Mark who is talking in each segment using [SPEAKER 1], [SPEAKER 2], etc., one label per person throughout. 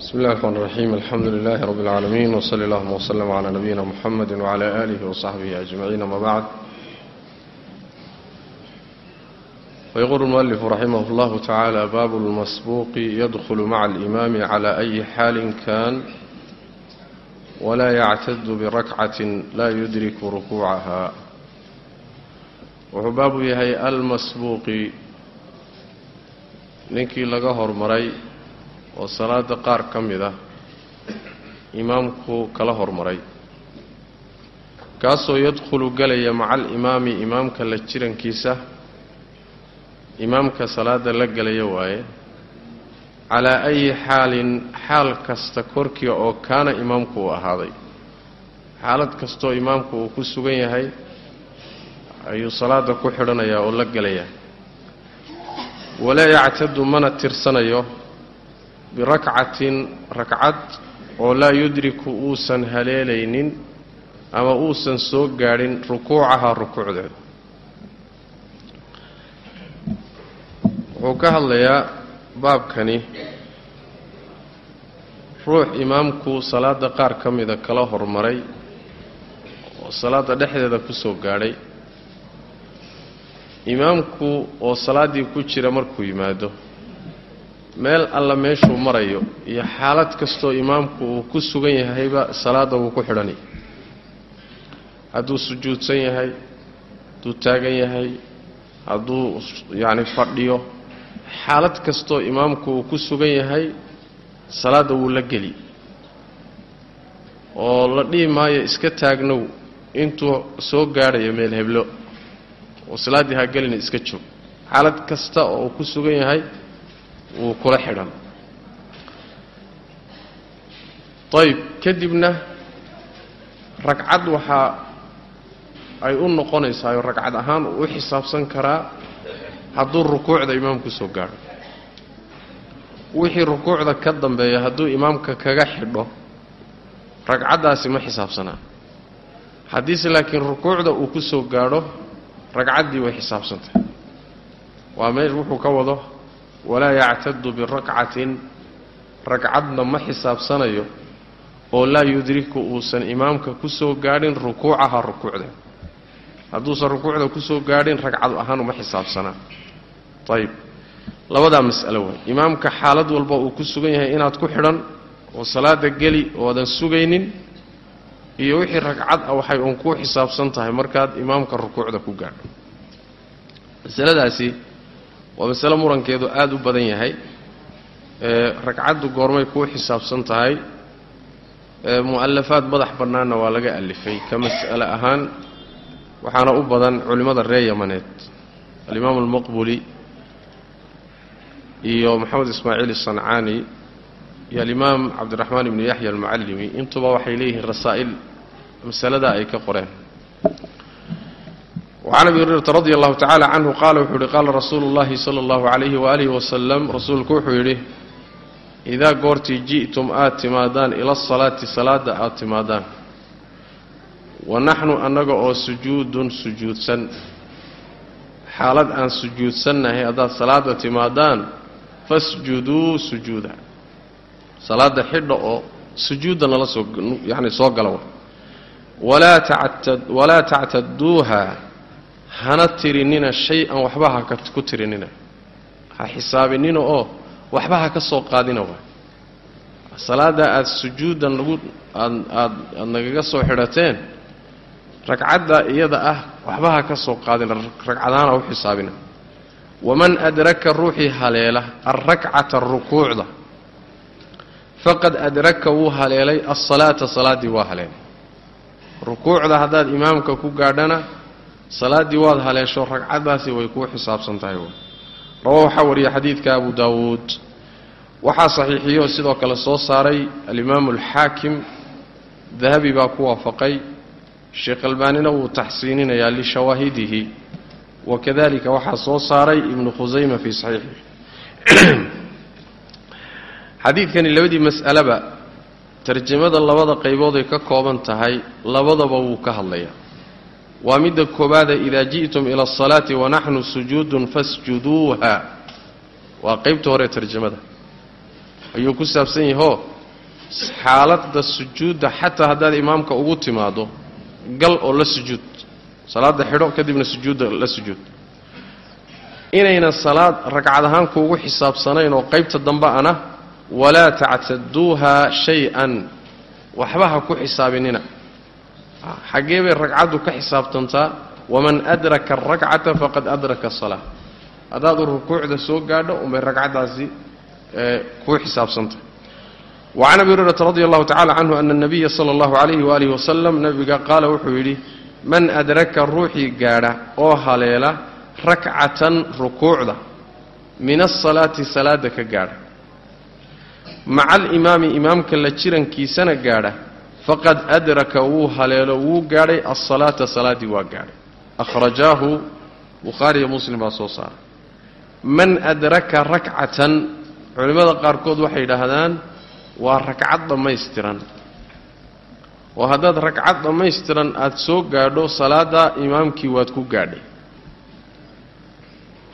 [SPEAKER 1] بسم الله الرحمن الرحيم الحمد لله رب العالمين وصلى الله وسلم على نبينا محمد وعلى آله وصحبه أجمعين ما بعد ويقول المؤلف رحمه الله تعالى باب المسبوق يدخل مع الإمام على أي حال كان ولا يعتد بركعة لا يدرك ركوعها وحباب يهي المسبوق ninkii laga hormaray oo salaada qaar ka mid ah imaamku kala hormaray. Kaasoo yadkhulu galaya maca alimaami imaamka la jirankiisa imaamka salaada la gelaya waaye calaa ayi xaalin xaal kasta korkii oo kaana imaamku uu ahaaday. Xaalad kastoo imaamku uu ku sugan yahay ayuu salaada ku xidhanayaa oo la gelayaa walaa yactadu mana tirsanayo birakcatin rakcad oo laa yudriku uusan haleelaynin ama uusan soo gaadhin rukuucahaa rukuucdeeda. Wuxuu ka hadlayaa baabkani ruux imaamku salaada qaar ka mida kala hormaray oo salaada dhexdeeda ku soo gaadhay. Imaamku oo salaaddii ku jira markuu yimaado meel alla meeshuu marayo iyo xaalad kastoo imaamku uu ku sugan yahayba salaadda wuu ku xidhanay hadduu sujuudsan yahay hadduu taagan yahay hadduu yacni fadhiyo xaalad kastoo imaamku uu ku sugan yahay salaadda wuu la geli. Oo la dhihi maayo iska taagnow intuu soo gaadhayo meel heblo. Oo salaaddii ha gelina iska joog xaalad kasta oo uu ku sugan yahay wuu kula xidhan. Ayb kadibna ragcad waxaa ay u noqonaysaa oo ragcad ahaan uu u xisaabsan karaa hadduu rukuucda imaamku soo gaadho. Wixii rukuucda ka dambeeya hadduu imaamka kaga xidho ragcaddaasi ma xisaabsanaa. Haddiise laakiin rukuucda uu ku soo gaadho ragcaddii way xisaabsantahay waa meel wuxuu ka wado walaa yactadu birakcatin ragcadna ma xisaabsanayo oo laa yudriku uusan imaamka ku soo gaadhin rukuucaha rukuucda. Hadduusan rukuucda ku soo gaadhin ragcad ahaan uma xisaabsanaa. Ayib labadaa mas'alo way imaamka xaalad walba uu ku sugan yahay inaad ku xidhan oo salaada geli oodan sugaynin iyo wixii ragcad ah waxay uun kuu xisaabsan tahay markaad imaamka rukuucda ku gaadho. Masaladaasi waa masale murankeedu aada u badan yahay. Ragcaddu goormay kuu xisaabsan tahay. Mu'alafaad madax bannaanna waa laga alifay ka mas'ale ahaan. Waxaana u badan culimmada reer yamaneed alimaam almaqbuli iyo maxamed ismaaciil asancaani iyo alimaam cabdiraxmaan ibnu yaxya almucallimi. Intuba waxay leeyihiin rasaa'il masalada ay ka qoreen wacan abi hurayrata radi allahu tacala canhu qaala wuxuu yihi qaala rasuulu llahi sala allahu calayhi waalihi wasalam rasuulku wuxuu yidhi idaa goortii ji'tum aad timaadaan ila asalaati salaadda aad timaadaan. Wa naxnu annaga oo sujuudun sujuudsan. Xaalad aan sujuudsannahay haddaad salaadda timaadaan fasjuduu sujuuda. Salaadda xidha oo sujuudda nala soo yacni soo gala walaa tactaduuha hana tirinina shay-an waxba ha ku tirinina. Ha xisaabinina oo waxba ha ka soo qaadina waay. Salaaddaa aada sujuuddan lagu aad aad aad nagaga soo xidhateen ragcaddaa iyada ah waxba ha ka soo qaadina ragcadaana u xisaabina. Waman adraka ruuxii haleela alrakcata rukuucda. Faqad adraka wuu haleelay alsalaata salaaddii waa haleelay. Rukuucda haddaad imaamka ku gaadhana salaaddii waad haleesho ragcaddaasi way kuu xisaabsan tahay rawa waxaa wariya xadiidka abu daawuud. Waxaa saxiixiyo sidoo kale soo saaray alimaamu alxaakim dahabi baa ku waafaqay. Sheekh albaanina wuu taxsiininayaa lishawaahidihi wakadalika waxaa soo saaray ibnu khusayma fii saxiixih xadiidkani labadii mas'aleba tarjamada labada qaybood ay ka kooban tahay labadaba wuu ka hadlayaa waa midda koobaada idaa ji'tum ila asalaati wanaxnu sujuudun fasjuduuha. Waa qaybta hore tarjamada. Ayuu ku saabsan yahoo xaaladda sujuudda xataa haddaad imaamka ugu timaado gal oo la sujuud salaadda xidho kadibna sujuudda la sujuud. Inayna salaad ragcad ahaan kuugu xisaabsanayn oo qaybta dambe ana walaa tactaduuha shay-an. Waxba ha ku xisaabinina xaggee bay ragcaddu ka xisaabtantaa waman adraka arakcata faqad adraka asalaa haddaadu rukuucda soo gaadho unbay ragcaddaasi kuu xisaabsantah wacan abi hurayrata radi allahu tacala canhu ana nabiya sala allahu calayhi waalihi wasalam nabiga qaala wuxuu yidhi man adraka ruuxii gaadha oo haleela rakcatan rukuucda min asalaati salaada ka gaadha. Maca alimaami imaamka la jirankiisana gaadha faqad adraka wuu haleelo wuu gaadhay asalaata salaaddii waa gaadhay. Akhrajaahu bukhaariyo muslim baa soo saaray man adraka rakcatan culimmada qaarkood waxay yidhaahdaan waa ragcad dhammaystiran. Oo haddaad ragcad dhammaystiran aada soo gaadho salaadda imaamkii waad ku gaadhay.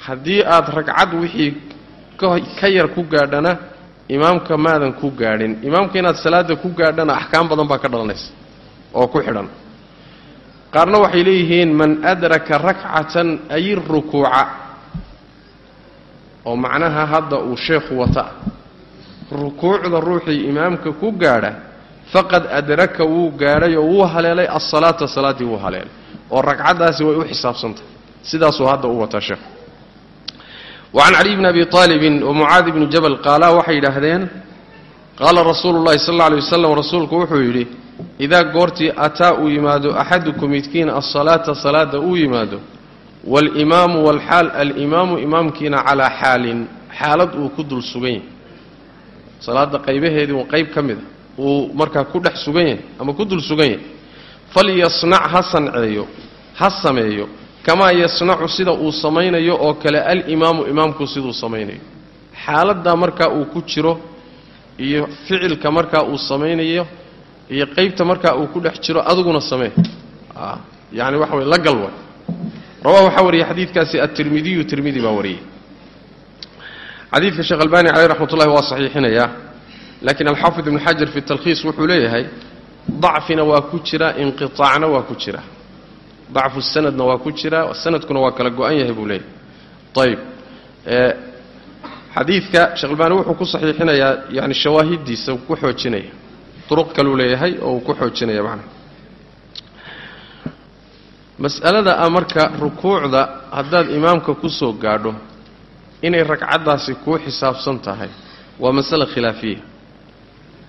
[SPEAKER 1] Haddii aada ragcad wixii ka yar ku gaadhana imaamka maadan ku gaadhin imaamka inaad salaadda ku gaadhana axkaam badan baa ka dhalanaysa oo ku xidhan. Qaarna waxay leeyihiin man adraka rakcatan ay rukuuca oo macnaha hadda uu sheekhu wata. Rukuucda ruuxii imaamka ku gaadha faqad adraka wuu gaadhay oo wuu haleelay asalaata salaaddii wuu haleelay oo ragcaddaasi way u xisaabsantahay sidaasuu hadda u wataa sheekhu wacan caliy bni abi aalibin wamucaadi bni jabal qaalaa waxay yidhaahdeen qaala rasuulu llahi sal alla alay wasalam rasuulku wuxuu yidhi idaa goortii ataa uu yimaado axadukum midkiin asalaata salaada uu yimaado waalimaamu walxaal alimaamu imaamkiina calaa xaalin xaalad uu ku dul sugan yahay salaadda qaybaheedii qayb ka mida uu markaa ku dhex sugan yahay ama ku dul sugan yahay falyasnac ha sanceeyo ha sameeyo kamaa yasnacu sida uu samaynayo oo kale alimaamu imaamku siduu samaynayo xaaladdaa markaa uu ku jiro iyo ficilka markaa uu samaynayo iyo qaybta markaa uu ku dhex jiro adiguna samee yani waxa wey la gal way waxaa wariyey xadiidkaasi atirmidiyu tirmidi baa wariyey xadiidka sheekh albani caleyh raxmat ullahi waa saxiixinayaa laakiin alxaafid ibnu xajar fi talkhiis wuxuu leeyahay dacfina waa ku jira inqiaacna waa ku jira dacfu sanadna waa ku jira sanadkuna waa kala go-an yahay buu leeyahay. Ayb xadiidka sheekh albani wuxuu ku saxiixinayaa yani shawaahidiisa ku xoojinaya. Duruq kaluu leeyahay oo uu ku xoojinaya macnaha mas'alada ah marka rukuucda haddaad imaamka ku soo gaadho inay ragcaddaasi kuu xisaabsan tahay waa masale khilaafiya.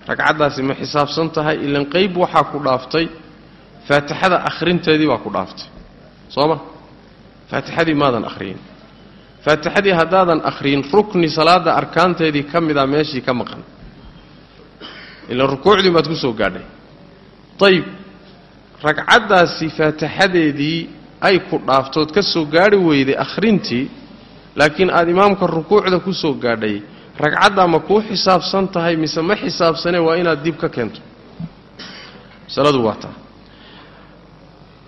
[SPEAKER 1] Ragcaddaasi ma xisaabsan tahay ilan qeyb waxaa ku dhaaftay faatixada akhrinteedii baa ku dhaaftay. Soo ma faatixadii maadan akhriyin. Faatixadii haddaadan akhriyin rukni salaadda arkaanteedii ka mida meeshii ka maqan. Ilan rukuucdii baad ku soo gaadhay. Ayib ragcaddaasi faatixadeedii ay ku dhaaftood ka soo gaadhi weyday akhrintii laakiin aada imaamka rukuucda ku soo gaadhay ragcaddaa ma kuu xisaabsan tahay mise ma xisaabsanee waa inaad dib ka keento? Masaladu waa taa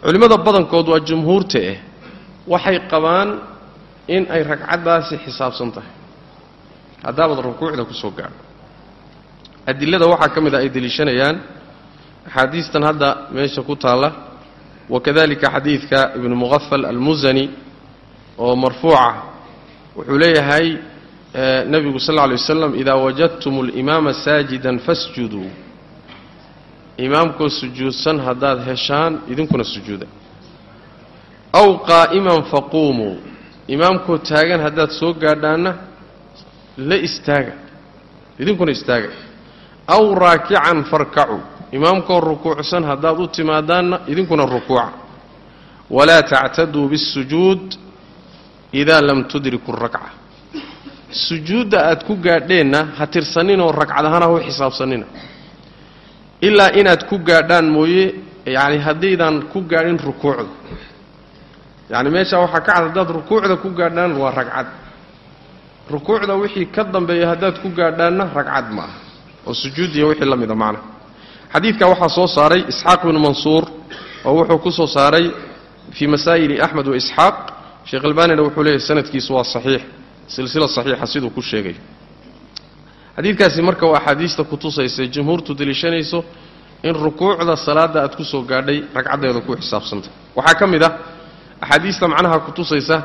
[SPEAKER 1] culimmada badankood waa jumhuurta eh waxay qabaan in ay ragcaddaasi xisaabsan tahay. Haddaabaad rukuucda ku soo gaadho. Adilada waxaa ka mid a ay deliishanayaan. Axaadiistan hadda meesha ku taalla. Wakadalika xadiidka ibnu muqafal almusani oo marfuuca. Wuxuu leeyahay nebigu sal lla alay wasalam idaa wajadtum alimaama saajidan fasjuduu imaamkoo sujuudsan haddaad heshaan idinkuna sujuuda. Aw qaa'iman faquumuu imaamkoo taagan haddaad soo gaadhaanna la istaaga. Idinkuna istaaga. Aw raakican farkacuu imaamkoo rukuucsan haddaad u timaadaanna idinkuna rukuuca. Walaa tactaduu biاsujuud idaa lam tudriku rakca. Sujuudda aad ku gaadheenna ha tirsaninoo ragcad ahaan ha u xisaabsanina ilaa inaad ku gaadhaan mooye yacni haddaydan ku gaadhin rukuucda yacni meeshaa waxaa ka cad haddaad rukuucda ku gaadhaan waa ragcad. Rukuucda wixii ka dambeeya haddaad ku gaadhaanna ragcad ma aha oo sujuudiya wixii la mida macna. Xadiidka waxaa soo saaray isxaaq bnu mansuur oo wuxuu ku soo saaray fii masaa'ili axmed wa isxaaq. Sheekh albaanina wuxuu leeyahy sanadkiisu waa saxiix silsila saxiixa siduu ku sheegay xadiidkaasi marka waa axaadiista kutusaysa jumhuurtu deliishanayso in rukuucda salaadda aad ku soo gaadhay ragcaddeeda ku xisaabsanta. Waxaa ka mid ah axaadiista macnaha kutusaysa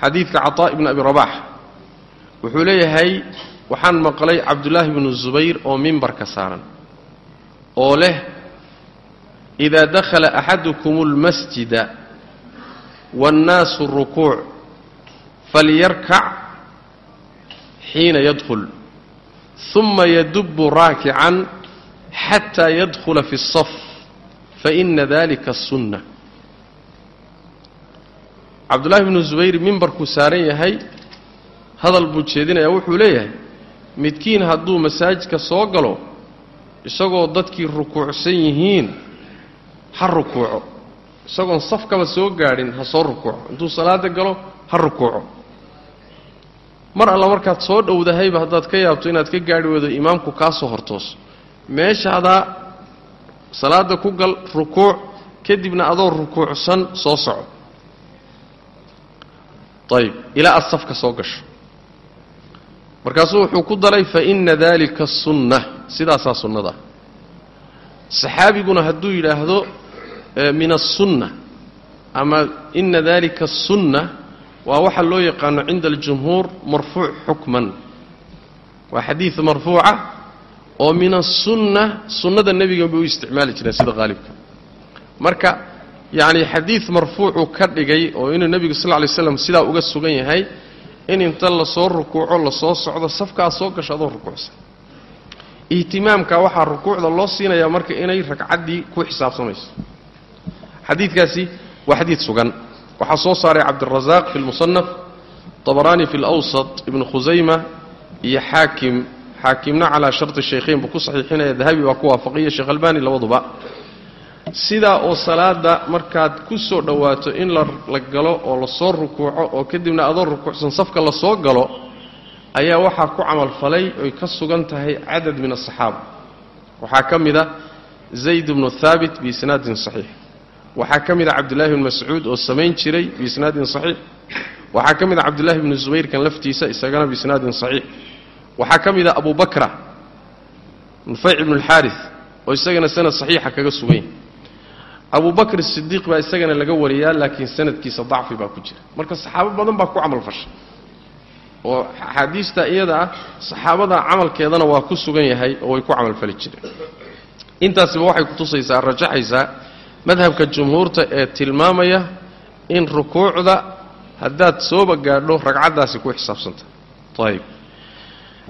[SPEAKER 1] xadiidka cataa ibni abi rabax wuxuu leeyahay waxaan maqlay cabdullaahi bnu zubayr oo mimbarka saaran oo leh idaa dakhala axadukum اlmasjida waاnnaasu rukuuc falyarkac xiina yadkhul uma yadubu raakican xata yadkula fi اsaf faina dalika sunna cabdullaahi bnu zubayri mimbarkuu saaran yahay hadal buu jeedinayaa wuxuu leeyahay midkiin hadduu masaajidka soo galo isagoo dadkii rukuucsan yihiin ha rukuuco isagoon safkaba soo gaadhin ha soo rukuuco intuu salaada galo ha rukuuco mar alla markaad soo dhowdahayba haddaad ka yaabto inaad ka gaadhi weydo imaamku kaa soo hortooso meeshaadaa salaada ku gal rukuuc kadibna adoo rukuucsan soo soco ayib ilaa aad safka soo gasho markaasuu wuxuu ku daray fa inna dalika sunna sidaasaa sunnada saxaabiguna hadduu yidhaahdo min aلsunna ama ina dalika الsunna waa waxa loo yaqaano cinda aljumhuur marfuuc xukman. Waa xadiid marfuuca oo min aلsunna sunnada nebiga bay u isticmaali jireen sida haalibka marka yacni xadiid marfuucuu ka dhigay oo inuu nebigu sal lla lay slam sidaa uga sugan yahay in inta la soo rukuuco la soo socdo safkaa soo gasho adoo rukuucsan. Ihtimaamka waxaa rukuucda loo siinayaa marka inay ragcaddii ku xisaabsamayso xadiidkaasi waa xadiid sugan waxaa soo saaray cabdirasaaq fi lmusanaf طabaraani fi اlawsat ibnu khusayma iyo xaakim. Xaakimna calaa sharti shaykhayn buu ku saxiixinaya. Dahabi baa ku waafaqiya sheekh albani labaduba. Sidaa oo salaada markaad ku soo dhowaato in la galo oo la soo rukuuco oo kadibna adoo rukuucsan safka la soo galo ayaa waxaa ku camalfalay oy ka sugan tahay cadad min asaxaaba waxaa ka mid a zayd bnu haabit biisnaadin saxiix waxaa ka mid a cabdullahi bn mascuud oo samayn jiray biisnaadin saxiix. Waxaa ka mid a cabdullahi bnu zubayrkan laftiisa isagana biisnaadin saxiix. Waxaa ka mid a abu bakra nufayc ibnu alxaaris oo isagana sanad saxiixa kaga sugan abu bakr sidiiq baa isagana laga wariyaa laakiin sanadkiisa dacfi baa ku jira. Marka saxaabo badan baa ku camal fashay. Oo axaadiista iyada ah saxaabada camalkeedana waa ku sugan yahay oo way ku camalfali jireen. Intaasiba waxay kutusaysaa rajaxaysaa madhabka jumhuurta ee tilmaamaya in rukuucda haddaad sooba gaadho ragcaddaasi ku xisaabsanta. Ayib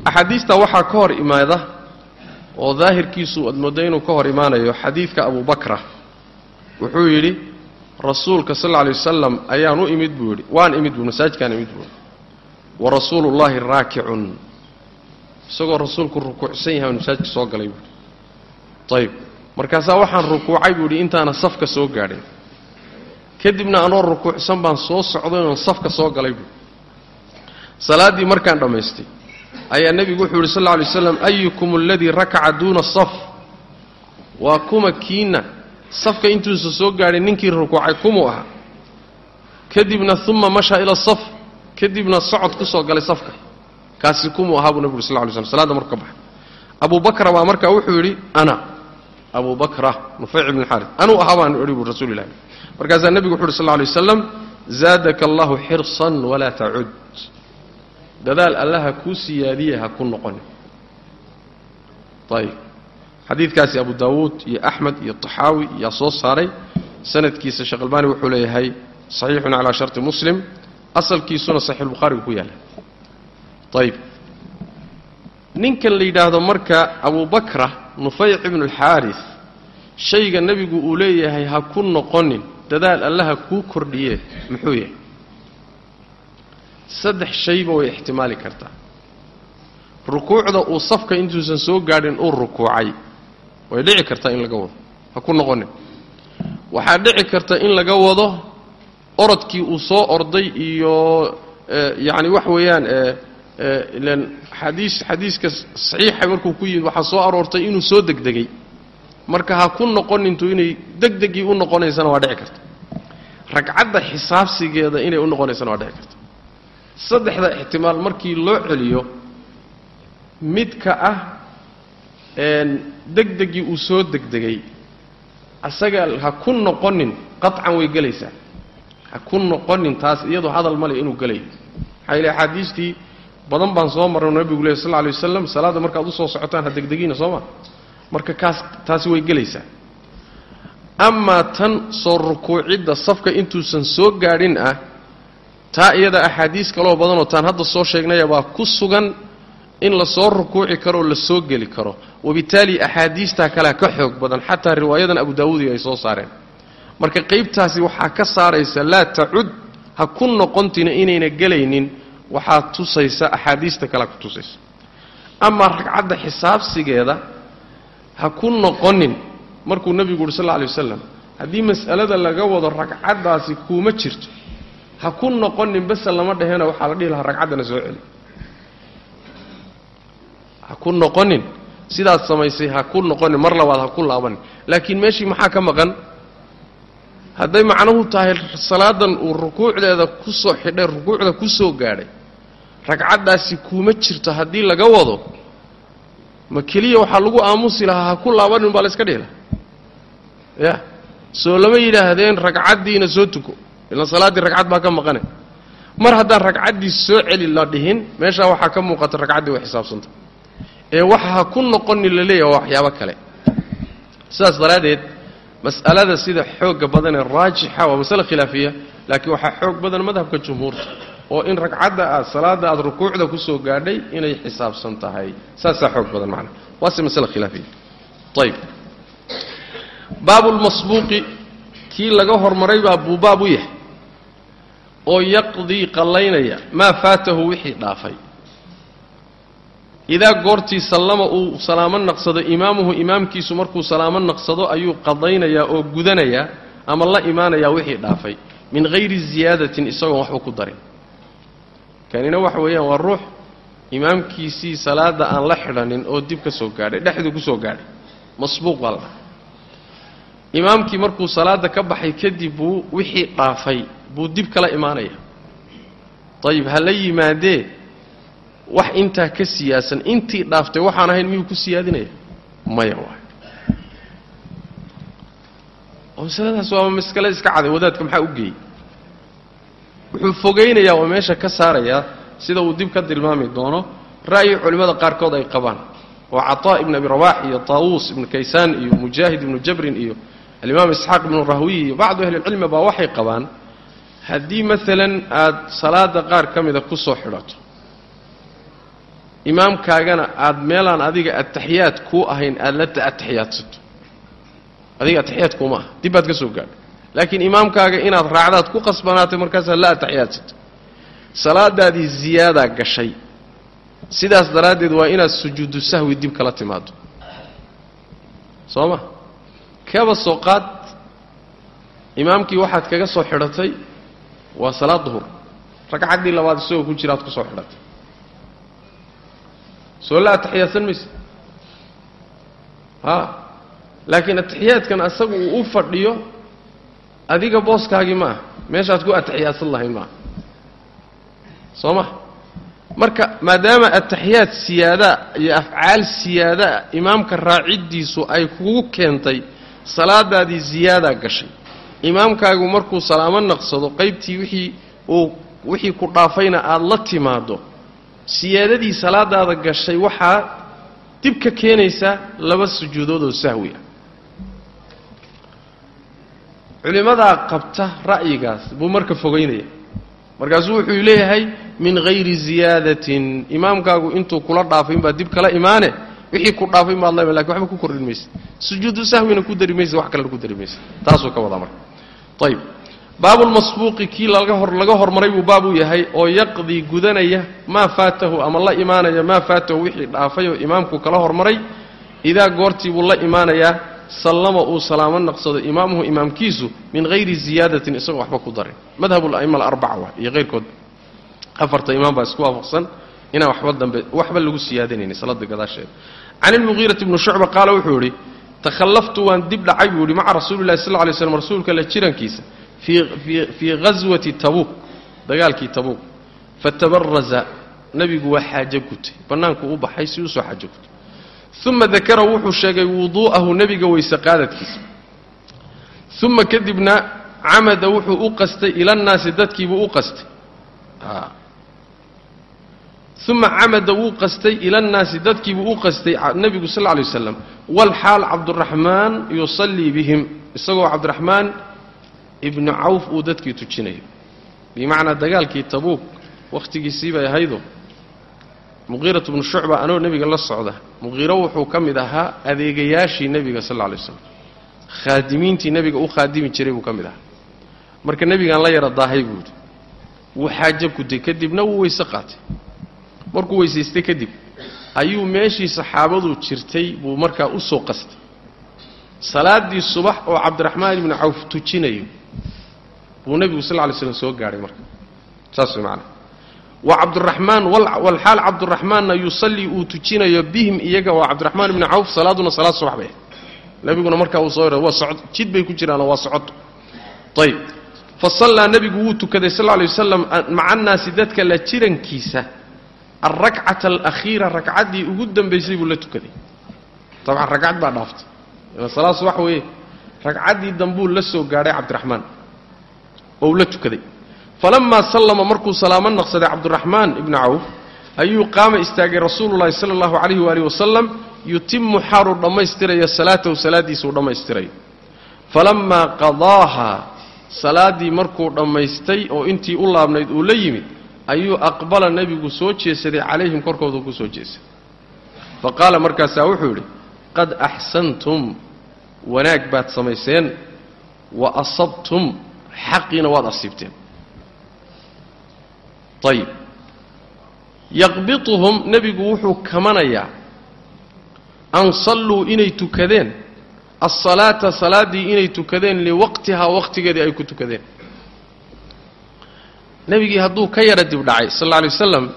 [SPEAKER 1] axaadiista waxaa ka hor imaada oo daahirkiisu aad moodda inuu ka hor imaanayo xadiidka abu bakra wuxuu yidhi rasuulka sal lla alay wasalam ayaan u imid buu yidhi. Waan imid buu masaajidkaan imid buu. Wa rasuulu llaahi raakicun isagoo rasuulku rukuucsan yahay aan masaajidka soo galay buuhi ayib markaasaa waxaan rukuucay buu yidhi intaana safka soo gaadhin kadibna anoo rukuucsan baan soo socday oon safka soo galay buui salaaddii markaan dhammaystay ayaa nebigu wuxuu yidhi sal lla alay waslam ayukum aladii rakaca duuna saf? Waa kuma kiina safka intuusa soo gaadhay ninkii rukuucay kumuu ahaa. Kadibna uma mashaa ila saf. Kadibna socod ku soo galay safka. Kaasi kumuu ahaa buu nebigu sal ly slm salaadda marku baxay. Abu bakra baa markaa wuxuu yidhi ana abu bakra nufayc ibn xaari anuu ahaa baan idhi buu rasuul ilahi markaasaa nebigu wuxu uhi sal lla lay waslam zaadaka allahu xirsan walaa tacud dadaal allaha kuu siyaadiye ha ku noqonin ayib xadiidkaasi abu daawuud iyo axmed iyo taxaawi yaa soo saaray. Sanadkiisa sheekh albani wuxuu leeyahay saxiixun calaa sharti muslim. Asalkiisuna saxiixulbukhaarigu ku yaalla ayib ninkan la yidhaahdo marka abu bakra nufayc ibnu alxaaris shayga nebigu uu leeyahay ha ku noqonin dadaal allaha kuu kordhiye muxuu yahay saddex shayba way ixtimaali kartaa. Rukuucda uu safka intuusan soo gaadhin uu rukuucay way dhici kartaa in laga wado. Ha ku noqonin. Waxaa dhici karta in laga wado orodkii uu soo orday iyo yacni wax weeyaan ilan xadiis xadiiska saxiixa markuu ku yimid waxaa soo aroortay inuu soo degdegay. Marka ha ku noqonintu inay degdegii u noqonaysana waa dhici karta. Ragcadda xisaabsigeeda inay u noqonaysana waa dhici karta. Saddexda ixtimaal markii loo celiyo midka ah degdegii uu soo degdegay asaga ha ku noqonin qaطcan way gelaysaa. Ha ku noqonin taas iyadoo hadal male inuu gelayo maxaa yili axaadiistii badan baan soo marray nabigu leh sal alay wasalam salaadda markaad u soo socotaan ha degdegiina soo ma? Marka kaas taasi way gelaysaa. Amaa tan soo rukuucidda safka intuusan soo gaadhin ah taa iyada axaadiis kaloo badanoo taan hadda soo sheegnaya baa ku sugan in la soo rukuuci karo oo la soo geli karo. Wabittaali axaadiistaa kalea ka xoog badan xataa riwaayadan abu daawuudi ay soo saareen. Marka qaybtaasi waxaa ka saaraysa laa tacud ha ku noqontina inayna gelaynin waxaa tusaysa axaadiista kalea ku tusaysa. Amaa ragcadda xisaabsigeeda ha ku noqonin. Markuu nebigu uhi sal lla alay wasalam haddii mas'alada laga wado ragcaddaasi kuuma jirto ha ku noqonin base lama dhehena waxaa la dhihi lahaa ragcaddana soo celi. Ha ku noqonin. Sidaad samaysay ha ku noqonin. Mar labaad ha ku laabanin. Laakiin meeshii maxaa ka maqan? Hadday macnuhu tahay salaadan uu rukuucdeeda ku soo xidhay rukuucda ku soo gaadhay ragcaddaasi kuuma jirto haddii laga wado ma keliya waxaa lagu aamusi lahaa ha ku laabanin baa la iska dhihi lahaa. Ya? Soo lama yidhaahdeen ragcaddiina soo tuko ilan salaaddii ragcad baa ka maqane. Mar haddaan ragcaddii soo celi la dhihin meeshaa waxaa ka muuqata ragcaddii way xisaabsanta ee waxa ha ku noqonin la leeyaha waa waxyaabo kale. Sidaas daraaddeed mas'alada sida xoogga badan ee raajixa waa masale khilaafiya laakiin waxaa xoog badan madhabka jumhuurta oo in ragcadda aad salaadda aad rukuucda ku soo gaadhay inay xisaabsan tahay. Saasaa xoog badan macna. Waase masale khilaafiya. Ayb baabulmasbuuqi kii laga hormaray baa buu baab u yahay. Oo yaqdii qallaynaya maa faatahu wixii dhaafay. Idaa goortii sallama uu salaamo naqsado imaamuhu imaamkiisu markuu salaamo naqsado ayuu qadaynayaa oo gudanayaa ama la imaanayaa wixii dhaafay. Min hayri ziyaadatin isagoon waxba ku darin kanina waxa weeyaan waa ruux imaamkiisii salaadda aan la xidhanin oo dib ka soo gaadhay dhexduu ku soo gaadhay. Masbuuq baa la. Imaamkii markuu salaadda ka baxay kadib buu wixii dhaafay buu dib kala imaanaya. Ayib ha la yimaadee wax intaa ka siyaasan intii dhaaftay waxaan ahayn miyuu ku siyaadinaya? Maya waay. Masaladaas waaba maskale iska caday wadaadka maxaa u geeyey wuxuu fogaynayaa oo meesha ka saarayaa sida uu dib ka tilmaami doono ra'yi culimmada qaarkood ay qabaan. Oo cataa ibn abi rabax iyo taawuus ibnu kaysaan iyo mujaahid ibnu jabrin iyo alimaam isxaaq ibnu rahwiy iyo bacdu ahlilcilmi baa waxay qabaan. Haddii maalan aad salaada qaar ka mida ku soo xidhato imaamkaagana aad meelaan adiga ataxiyaad kuu ahayn aada la ataxiyaadsato adiga ataxiyaad kuuma aha dib baad ka soo gaadhay laakiin imaamkaaga inaad raacdaad ku qasbanaatay markaasaad la ataxiyaadsato salaadaadii ziyaadaa gashay sidaas daraaddeed waa inaad sujuudu sahwi dib kala timaado soo ma kaba soo qaad imaamkii waxaad kaga soo xidhatay waa salaad duhur. Ragcaddii labaad isagoo ku jiraad ku soo xidhatay. Soo la ataxiyaadsan mayse a laakiin ataxiyaadkan asagu uu u fadhiyo adiga booskaagii ma. Ah meeshaad ku ataxiyaadsan lahayn maaha soo ma? Marka maadaama ataxiyaad siyaadaa iyo afcaal siyaadaa imaamka raaciddiisu ay kugu keentay salaadaadii ziyaadaa gashay. Imaamkaagu markuu salaamo naqsado qaybtii wixii uu wixii ku dhaafayna aada la timaaddo siyaadadii salaadaada gashay waxaa dib ka keenaysaa laba sujuudood oo sahwi ah culimmadaa qabta ra'yigaas buu marka fogaynaya markaasuu wuxuu leeyahay min hayri ziyaadatin. Imaamkaagu intuu kula dhaafay inbaad dib kala imaane wixii ku dhaafay inbaad la laakiin waxba ku kordhin maysa sujuudu sahwina ku dari maysa wax kalena ku dari maysa taasuu ka wadaa marka. Ayib baabulmasbuuqi kii laga hor laga hormaray buu baab u yahay oo yaqdii gudanaya maa faatahu ama la imaanaya maa faatahu wixii dhaafay oo imaamku kala hormaray. Idaa goortii buu la imaanayaa sallama uu salaamo naqsado imaamuhu imaamkiisu min hayri ziyaadatin isagoo waxba ku darin. Madhabu la'ima alarbaca waa iyo hayrkood afarta imaam baa isku waafaqsan inaan waxba dambe waxba lagu siyaadinayni salaada gadaasheeda can ilmugiirati bni shucba qaala wuxuu yidhi takhallaftu waan dib dhacay buu yidhi maca rasuulillahi sal lay slam rasuulka la jirankiisa fii ghaswati tabuuk dagaalkii tabuuk. Fatabaraza nebigu waa xaajo gutay. Bannaanku u baxay si u soo xaajo gutay uma dakara wuxuu sheegay wuduu'ahu nebiga weyse qaadadkiisa uma kadibna camada wuxuu u qastay ilannaasi dadkiibuu u qastay uma camada wuu qastay ilannaasi dadkiibuu u qastay nebigu sal lay waslam walxaal cabduraxmaan yusallii bihim isagoo cabdiraxmaan ibnu cawf uu dadkii tujinayo bimacnaa dagaalkii tabuuk wakhtigiisii bay ahaydo muqiiratu bnu shucba anoo nebiga la socda. Muqiiro wuxuu ka mid ahaa adeegayaashii nebiga sal lla lay slam khaadimiintii nebiga u khaadimi jiray buu ka mid ahaa. Marka nebigaan la yara daahay buuhi wuu xaajo gutay kadibna wuu weyse qaatay. Markuu weysaystay kadib ayuu meeshii saxaabadu jirtay buu markaa u soo qastay. Salaaddii subax oo cabdiraxmaan ibnu cawf tujinayo buu nebigu sal lla lay slam soo gaadhay marka. Saas way macana wa cabduraxmaan walxaal cabduraxmaanna yusallii uu tujinayo bihim iyaga waa cabdiraxmaan ibni cawf salaaduna salaad subax bay. Nebiguna markaa uu soo waa socod jid bay ku jiraanoo waa socod. Ayb fa sallaa nebigu wuu tukaday sal lay wasalam maca annaasi dadka la jirankiisa. Alrakcata alakhiira ragcaddii ugu dambaysay buu la tukaday. Dabcan ragcad baa dhaaftay. Salaad subax weeye ragcaddii dambuu la soo gaadhay cabdiraxmaan oo uu la tukaday falamaa sallama markuu salaamo naqsaday cabduraxmaan ibnu cawf ayuu qaama istaagay rasuululahi sala allahu calayhi waalihi wasalam yutimu xaaluu dhammaystiraya salaatahu salaaddiisuu dhammaystirayo falamaa qadaaha salaaddii markuu dhammaystay oo intii u laabnayd uu la yimid ayuu aqbala nebigu soo jeesaday calayhim korkooda ku soo jeesaday fa qaala markaasaa wuxuu yidhi qad axsantum wanaag baad samayseen wa asabtum xaqiina waad asiibteen ayib yaqbituhum nebigu wuxuu kamanayaa an salluu inay tukadeen. Alsalaata salaaddii inay tukadeen liwaqtihaa waqtigeedii ay ku tukadeen. Nebigii hadduu ka yara dib dhacay sal alla alay wasalam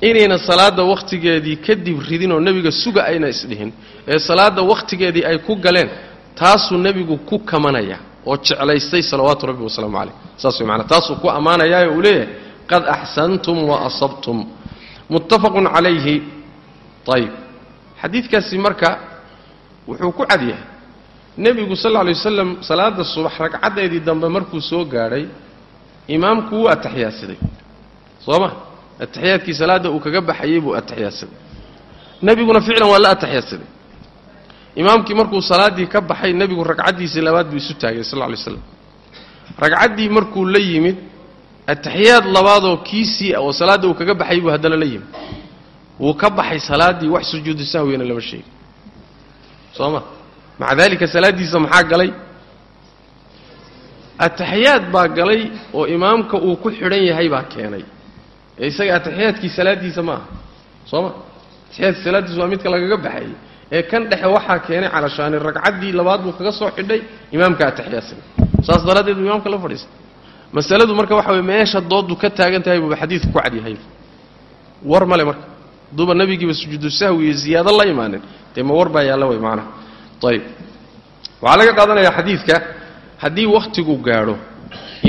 [SPEAKER 1] inayna salaadda wakhtigeedii kadib ridin oo nebiga suga ayna isdhihin ee salaadda wakhtigeedii ay ku galeen taasuu nebigu ku kamanaya oo jeclaystay salawaatu rabbi wasalaamu calayh. Saas way taasuu ku ammaanayaayo uu leeyahay qad axsantum wa asabtum muttafaqun calayhi ayib xadiidkaasi marka wuxuu ku cad yahay nebigu sal alay wasalam salaadda subax ragcaddeedii dambe markuu soo gaadhay imaamku wuu ataxiyaadsaday soo ma ataxiyaadkii salaadda uu kaga baxayey buu ataxiyaadsaday nebiguna ficlan waa la ataxiyaadsaday imaamkii markuu salaaddii ka baxay nebigu ragcaddiisii labaad buu isu taagay sal lay slam ragcaddii markuu la yimid ataxiyaad labaadoo kiisii oo salaadda uu kaga baxayay buu haddana la yimid wuu ka baxay salaaddii wax sujuudu sahwiyana lama sheegin soo ma maca daalika salaaddiisa maxaa galay ataxiyaad baa galay oo imaamka uu ku xidhan yahay baa keenay ee isaga ataxiyaadkii salaaddiisa ma soo ma ataxiyaadkii salaaddiisa waa midka lagaga baxayey ee kan dhexe waxaa keenay calashaani ragcaddii labaad buu kaga soo xidhay imaamka ataxiyaadsan saas daraaddeed buu imaamka la fadhiistay masaladu marka waxa weye meesha dooddu ka taagan tahay buuba xadiidku ku cadyahay war male marka. Haduuba nebigiiba sujuudu sahwi iyo ziyaado la imaanin. Dee ma war baa yaalla way macnaha ayib waxaa laga qaadanayaa xadiidka haddii wakhtigu gaadho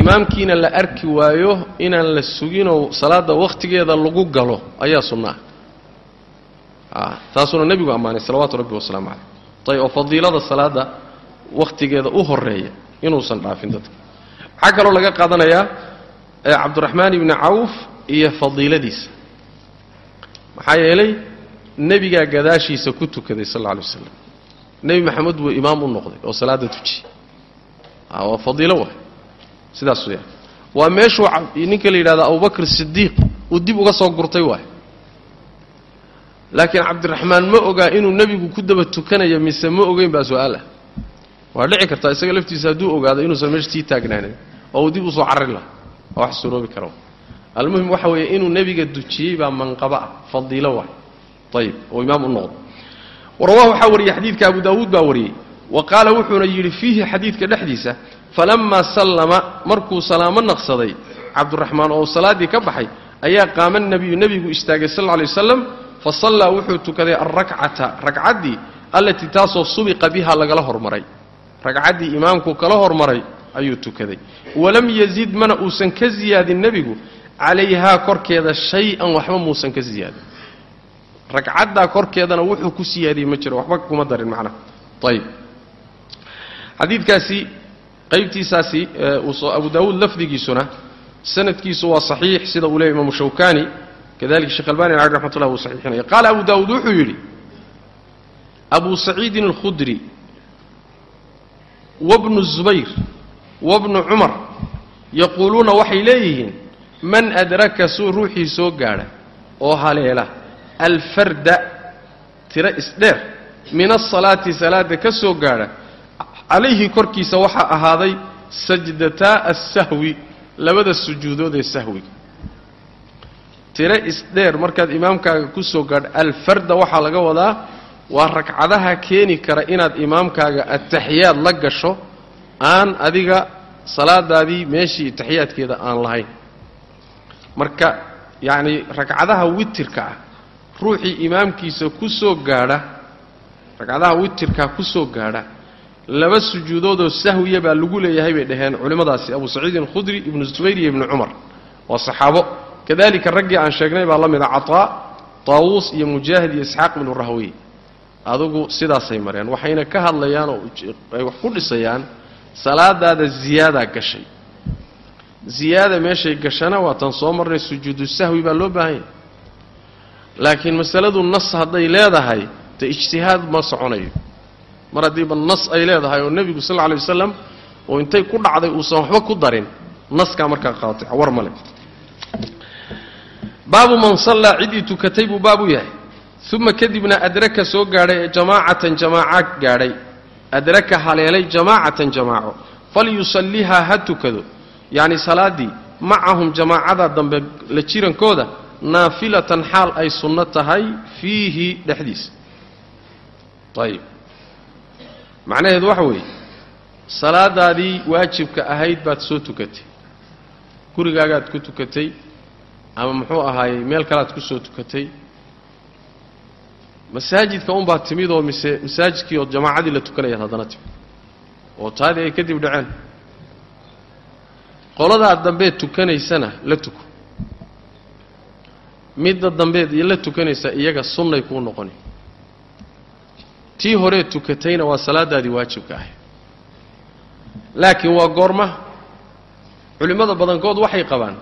[SPEAKER 1] imaamkiina la arki waayo inaan la suginoo salaadda wakhtigeeda lagu galo ayaa sunna ah taasuna nebigu ammaanay salawaatu rabbi wasalaamu caleyh ayb oo fadiilada salaadda wakhtigeeda u horreeya inuusan dhaafin dadka waxaa kaloo laga qaadanayaa cabdiraxmaan ibni cawf iyo fadiiladiisa maxaa yeelay nebigaa gadaashiisa ku tukaday sal alla alay waslam nebi maxamed buu imaam u noqday oo salaadda tujiyey waa fadiilo waay. Sidaas weyaan waa meeshuu ninka la yidhahdo abubakr sidiiq uu dib uga soo gurtay waay. Laakiin cabdiraxmaan ma ogaa inuu nebigu ku daba tukanayo mise ma ogeyn baa su'aalah waa dhici kartaa isaga laftiisa hadduu ogaado inuusan meesha sii taagnaanin oo uu dib u soo carari laha waa wax suroobi kara almuhim waxa weeye inuu nebiga dujiyey baa manqaba ah fadiilo waay. Ayib oo imaam u noqdo. Warawah waxaa wariyey xadiidka abu daawuud baa wariyey. Wa qaala wuxuuna yidhi fiihi xadiidka dhexdiisa falammaa sallama markuu salaamo naqsaday cabduraxmaan oo salaaddii ka baxay ayaa qaama nebiyu nebigu istaagay sal lla lay fa sallaa wuxuu tukaday alrakcata ragcaddii allatii taasoo subiqa biha lagala hormaray ragcaddii imaamku kala hormaray ayuu tukaday. Walam yazid mana uusan ka ziyaadin nebigu calayhaa korkeeda shay-an waxba muusan ka ziyaadin. Ragcaddaa korkeedana wuxuu ku siyaadiyey ma jiro waxba kuma darin macnaha. Ayib. Xadiidkaasi qaybtiisaasi abu daawuud lafdigiisuna sanadkiisu waa saxiix sida uu leeyay imaamu shawkani kadalika sheekh albani aleyh raxmatullah wuu saxiixinaya qaala abu daawuud wuxuu yidhi abu saciidin alkhudri wabnu zubayr wabnu cumar yaquuluuna waxay leeyihiin man adraka suu ruuxii soo gaadha oo haleela alfarda tiro isdheer min asalaati salaada ka soo gaadha calayhi korkiisa waxaa ahaaday sajdataa assahwi labada sujuudood ee sahwiga tiro isdheer markaad imaamkaaga ku soo gaadho alfarda waxaa laga wadaa waa ragcadaha keeni kara inaad imaamkaaga ataxiyaad la gasho aan adiga salaadaadii meeshii taxiyaadkeeda aan lahayn. Marka yacni ragcadaha witirka ah ruuxii imaamkiisa ku soo gaadha ragcadaha witirkaa ku soo gaadha laba sujuudoodoo sahwiya baa lagu leeyahay bay dhaheen culimmadaasi abu saciidin alkhudri ibnu zubayr iyo ibnu cumar. Waa saxaabo. Kadalika raggii aan sheegnay baa la mida cataa taawuus iyo mujaahid iyo isxaaq ibnu rahwey adugu sidaasay mareen waxayna ka hadlayaan oo ay wax ku dhisayaan salaadaada ziyaadaa gashay. Ziyaada meeshay gashana waa tan soo marnay sujuudu sahwi baa loo baahan yahay. Laakiin masaladu nas hadday leedahay de ijtihaad ma soconayo. Mar haddiiba nas ay leedahay oo nebigu sal lla lay wasalam oo intay ku dhacday uusan waxba ku darin naskaa markaa qaatay war male baabu man sallaa ciddii tukatay buu baab u yahay uma kadibna adraka soo gaadhay ee jamaacatan jamaaca gaadhay adraka haleelay jamaacatan jamaaco falyusallihaa ha tukado yacni salaaddii macahum jamaacada dambe la jirankooda naafilatan xaal ay sunno tahay fiihi dhexdiisa ayib macnaheedu waxa weeye salaadaadii waajibka ahayd baad soo tukatay gurigaagaad ku tukatay ama muxuu ahaayey meel kalead ku soo tukatay masaajidka unbaad timid oo mise masaajidkii oo jamaacadii la tukanayaad haddana timid. Oo taadii ay kadib dhaceen. Qoladaad dambeed tukanaysana la tuko. Midda dambeed la tukanaysa iyaga sunnay kuu noqoni. Tii horee tukatayna waa salaadaadii waajibka ahayd laakiin waa goorma. Culimmada badankood waxay qabaan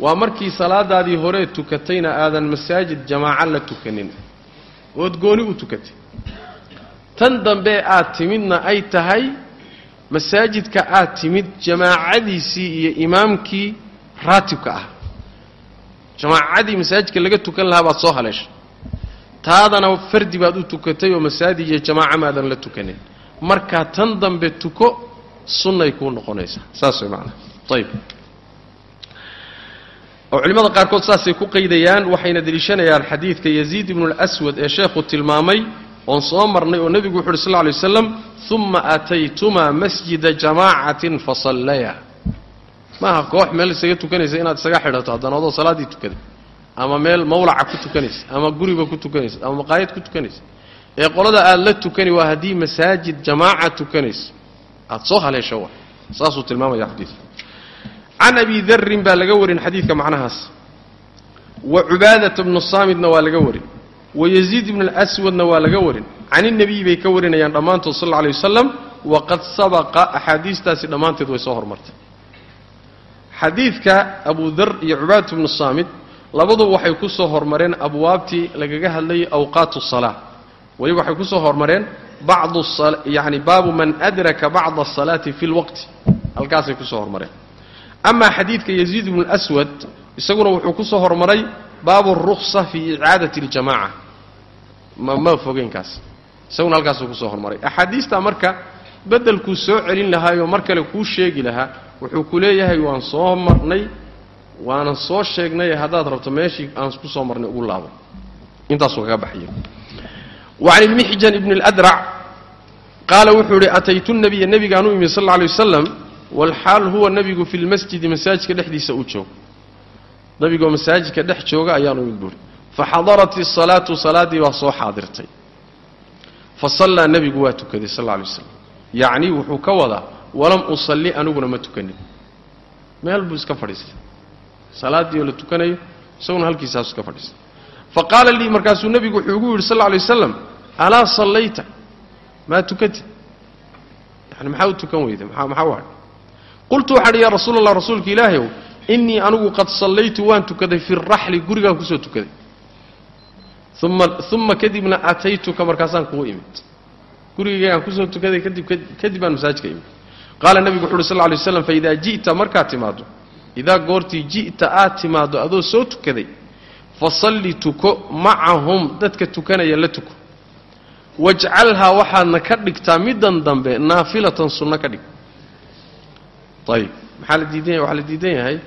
[SPEAKER 1] waa markii salaadaadii horee tukatayna aadan masaajid jamaaco la tukanin ood gooni u tukatay. Tan dambe aad timidna ay tahay masaajidka aad timid jamaacadiisii iyo imaamkii raatibka ah. Jamaacadii masaajidka laga tukan lahaa baad soo haleeshay. Taadana fardi baad u tukatay oo masaajid iyo jamaaca maadan la tukanin. Markaa tan dambe tuko sunnay kuu noqonaysaa. Saas way macanaha ayib oo culimmada qaarkood saasay ku qaydayaan waxayna deliishanayaan xadiidka yaziid ibnu اlswad ee sheekhu tilmaamay oon soo marnay oo nebigu wuxu uhi sl ly waslam uma aataytumaa masjida jamaacatin fasallaya maaha koox meel isaga tukanaysa inaad isaga xidhato haddana adoo salaaddii tukaday ama meel mawlaca ku tukanaysa ama guriba ku tukanaysa ama maqaayad ku tukanaysa. Ee qolada aad la tukani waa haddii masaajid jamaaca tukanaysa aad soo haleesho wa saasuu tilmaamaya xadiidka can abi darin baa laga warin xadiidka macnahaas. Wa cubaadata bnu saamidna waa laga warin. Wa yaziid ibnu اlswadna waa laga warin. Can inebiy bay ka warinayaan dhammaantood sal lla alay wasalam waqad sabaqa axaadiistaasi dhammaanteed way soo hormartay. Xadiidka abu dar iyo cubaadatu bnu saamid labaduba waxay ku soo hormareen abwaabtii lagaga hadlayay awqaatu salaa weliba waxay ku soo hormareen bacdu yani baabu man adraka bacda asalaati fi lwaqti halkaasay ku soo hormareen amaa xadiidka yaziid ibnu lswad isaguna wuxuu ku soo hormaray baabu ruksa fii icaadati اljamaca ma fogeenkaas isaguna halkaasuu ku soo hormaray. Axaadiistaa marka bedelkuu soo celin lahaayoo mar kale kuu sheegi lahaa wuxuu ku leeyahay waan soo marnay waanan soo sheegnaye haddaad rabto meeshii aan ku soo marnay ugu laabo. Intaasuu kaga baxaya wa can ilmixjan ibni اladrac qaala wuxuu idhi ataytu nabiya nebigaan u imi sal alla alay wasalam walxaal huwa nebigu fi lmasjidi masaajidka dhexdiisa uu joogo. Nebigoo masaajidka dhex jooga ayaan u imid buuri faxadarat isalaatu salaaddii baa soo xaadirtay. Fa sallaa nebigu waa tukaday sal alay waslam yacnii wuxuu ka wadaa walam usalli aniguna ma tukanin. Meel buu iska fadhiistay. Salaaddii oo la tukanayo isaguna halkiisaasu iska fadhiistay. Fa qaala lii markaasuu nebigu wuxuu igu yidhi sal alay wasalam alaa sallayta? Maa tukatid? Yani maxaa u tukan weyda maxaa hadhay qultu waxaan idhi yaa rasuula allah rasuulka ilaahayow innii anigu qad sallaytu waan tukaday fi raxli gurigaan ku soo tukaday. Uma kadibna ataytuka markaasaan kugu imid. Gurigaygaan ku soo tukaday kadib baan masaajidka imid. Qaala nebigu wuxu uhi sal alay waslam faidaa ji'ta markaad timaaddo. Idaa goortii ji'ta aad timaaddo adoo soo tukaday fasalli tuko macahum dadka tukanaya la tuko. Wajcalhaa waxaadna ka dhigtaa middan dambe naafilatan sunno ka dhig ayib maxaa la diidan yahay? Waxaa la diidan yahay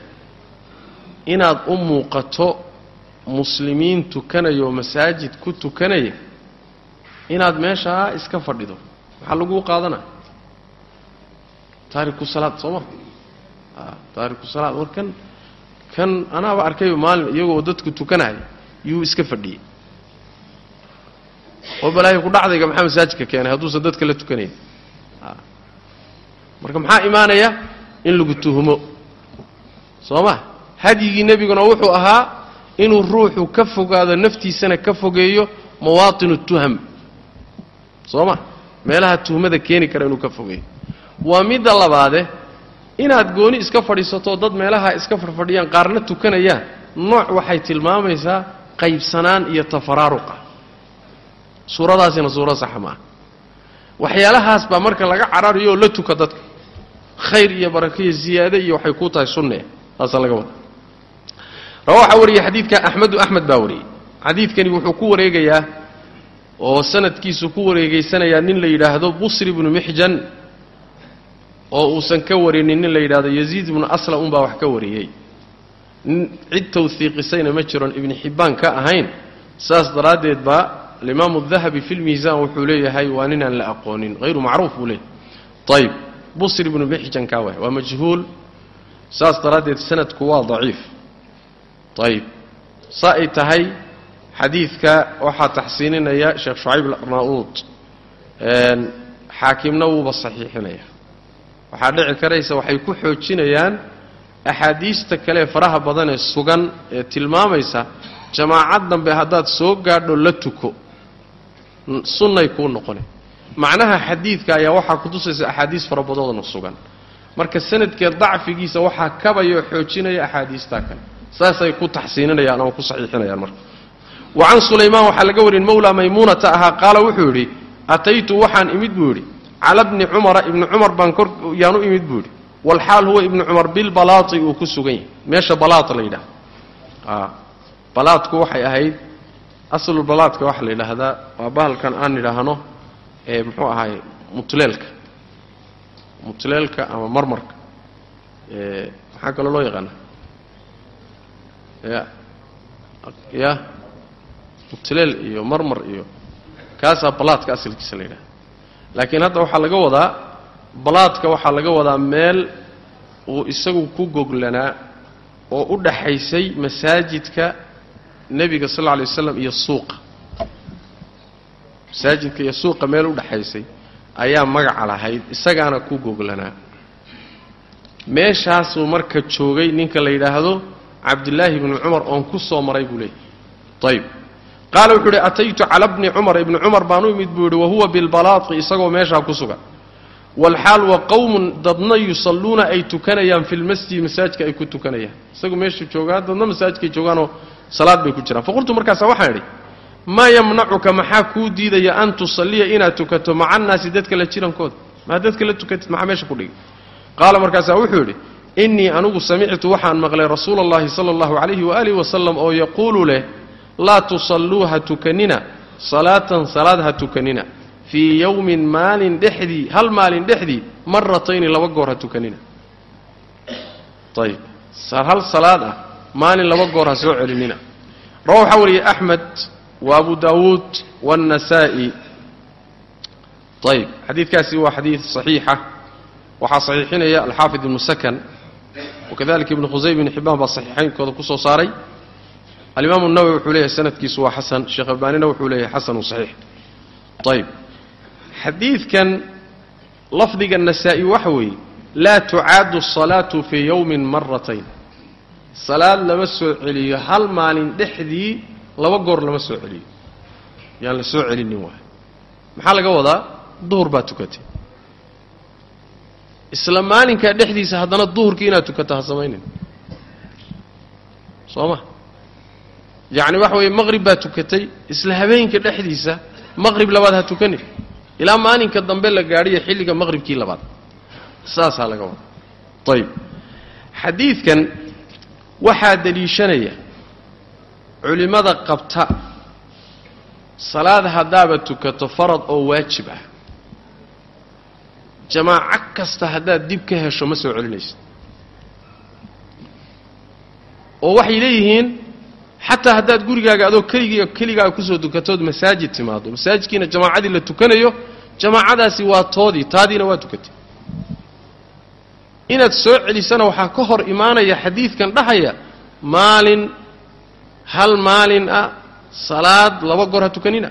[SPEAKER 1] inaad u muuqato muslimiin tukanaya oo masaajid ku tukanaya inaad meeshaa iska fadhido. Maxaa laguu qaadanaya taariku salaad soo ma? Taariku salaad. War kan kan anaaba arkayba maalin iyagoo dadku tukanaya yuu iska fadhiyey oo balaayo ku dhacdayga maxaa masaajidka keenay? Hadduusan dadka la tukanayn. Marka maxaa imaanaya in lagu tuhumo. Soo ma hadyigii nebiguna wuxuu ahaa inuu ruuxu ka fogaado naftiisana ka fogeeyo mawaatinu tuham. Soo ma meelaha tuhmada keeni kara inuu ka fogeeyo. Waa midda labaade inaad gooni iska fadhiisato dad meelaha iska fadhfadhiyaan qaarna tukanayaan nooc waxay tilmaamaysaa qaybsanaan iyo tafaraaruqa. Suuradaasina suuro saxa maaha waxyaalahaas baa marka laga cararayo oo la tuka dadka khayr iyo barako iyo ziyaade iyo waxay kuu tahay sunne. Taasaa laga wada rawa waxaa wariyey xadiidka axmedu axmed baa wariyey xadiidkani wuxuu ku wareegayaa oo sanadkiisu ku wareegaysanayaa nin la yidhaahdo busri bnu mixjan oo uusan ka warinin nin la yidhahdo yaziid ibnu aslam unbaa wax ka wariyey cid tawhiiqisayna ma jiron ibni xibbaan ka ahayn. Saas daraaddeed baa alimaamu dahabi fi lmiisaan wuxuu leeyahay waa ninaan la aqoonin hayru macruuf buu leeyahay. Ayib busri ibnu mixjan kaa waay waa majhuul saas daraaddeed sanadku waa daciif. Ayib saa ay tahay xadiidka waxaa taxsiininaya sheekh shucayb alarnauud xaakimna wuuba saxiixinaya. Waxaa dhici karaysa waxay ku xoojinayaan axaadiista kale faraha badan ee sugan ee tilmaamaysa jamaacad dambe haddaad soo gaadho la tuko. Sunnay kuu noqone macnaha xadiidka ayaa waxaa kutusaysa axaadiis fara badoodna sugan. Marka sanadkeed dacfigiisa waxaa kabayoo xoojinaya axaadiistaa kale saasay ku taxsiininayaan ama ku saxiixinayaan marka. Wa can sulaymaan waxaa laga warin mawlaa maymuunata ahaa qaala wuxuu yidhi ataytu waxaan imid buu yidhi. Cala bni cumara ibni cumar baan kor yaan u imid buu yidhi. Walxaal huwa ibnu cumar bilbalaati uu ku sugan yahay. Meesha balaat la yidhaha balaadku waxay ahayd aslu balaadka waxaa la yidhaahdaa waa bahalkan aan idhaahno ee muxuu ahaay mutleelka mutleelka ama marmarka maxaa kaloo loo yaqaana ya ya mutleel iyo marmar iyo kaasaa balaadka asalkiisa la yidhaha laakiin hadda waxaa laga wadaa balaadka waxaa laga wadaa meel uu isagu ku goglanaa oo u dhaxaysay masaajidka nebiga sal lla alay waslam iyo suuqa masaajidka iyo suuqa meel u dhaxaysay ayaa magaca lahayd isagaana ku goglanaa. Meeshaasuu marka joogay ninka la yidhaahdo cabdillaahi bni cumar oon ku soo maray buu leeyay ayib qaala wuxuu uhi ataytu cala bni cumar ibni cumar baan u imid buu yidhi wahuwa bilbalaaqi isagoo meeshaa ku sugan. Walxaal wa qowmun dadna yusalluuna ay tukanayaan fi lmasjidi masaajidka ay ku tukanayaan. Isagu meesha joogaa dadna masaajidkay joogaanoo salaad bay ku jiraan. Faqultu markaasa waxaan idhi maa yamnacuka maxaa kuu diidaya an tusalliya inaad tukato? Maca annaasi dadka la jirankooda. Maa dadka la tukatid maxaa meesha ku dhigay? Qaala markaasaa wuxuu yidhi innii anugu samictu waxaan maqlay rasuula allahi sala allahu calayhi waaalih wasalam oo yaquulu leh laa tusalluu ha tukanina salaatan salaad ha tukanina fii yowmin maalin dhexdii hal maalin dhexdii maratayni laba goor ha tukanina ayib hal salaad ah maalin laba goor ha soo celinina. Rawa waxaa wariyey axmed wa abu daawuud waannasaa'i ayib xadiidkaasi waa xadiid saxiixa waxaa saxiixinaya alxaafid ibnu sakan wakadalika ibnu khusayma ibn xibaan baa saxiixaynkooda ku soo saaray alimaamu nawowi wuxuu leeyahay sanadkiisu waa xasan sheekh albaanina wuxuu leeyahay xasanu saxiix ayib xadiidkan lafdiga nasaa-i waxa weeye laa tucaadu asalaatu fii yowmin maratayn salaad lama soo celiyo hal maalin dhexdii laba goor lama soo celiyo. Yaan la soo celinin waay. Maxaa laga wadaa? Duhur baad tukatay. Isla maalinkaa dhexdiisa haddana duhurkii inaad tukato ha samaynin. Soo ma? Yacni waxa weeye maqrib baad tukatay isla habeenka dhexdiisa maqrib labaad ha tukanin. Ilaa maalinka dambe la gaadhiyo xilliga maqribkii labaad. Saasaa laga wada ayib xadiidkan waxaa deliishanaya culimmada qabta salaad haddaaba tukato farad oo waajib ah. Jamaaco kasta haddaad dib ka hesho ma soo celinaysa oo waxay leeyihiin xataa haddaad gurigaaga adoo keligii keligaaga ku soo tukatood masaajid timaado. Masaajidkiina jamaacadii la tukanayo jamaacadaasi waa toodii taadiina waa tukatay. Inaad soo celisana waxaa ka hor imaanaya xadiidkan dhahaya maalin hal maalin ah salaad laba goor ha tukanina?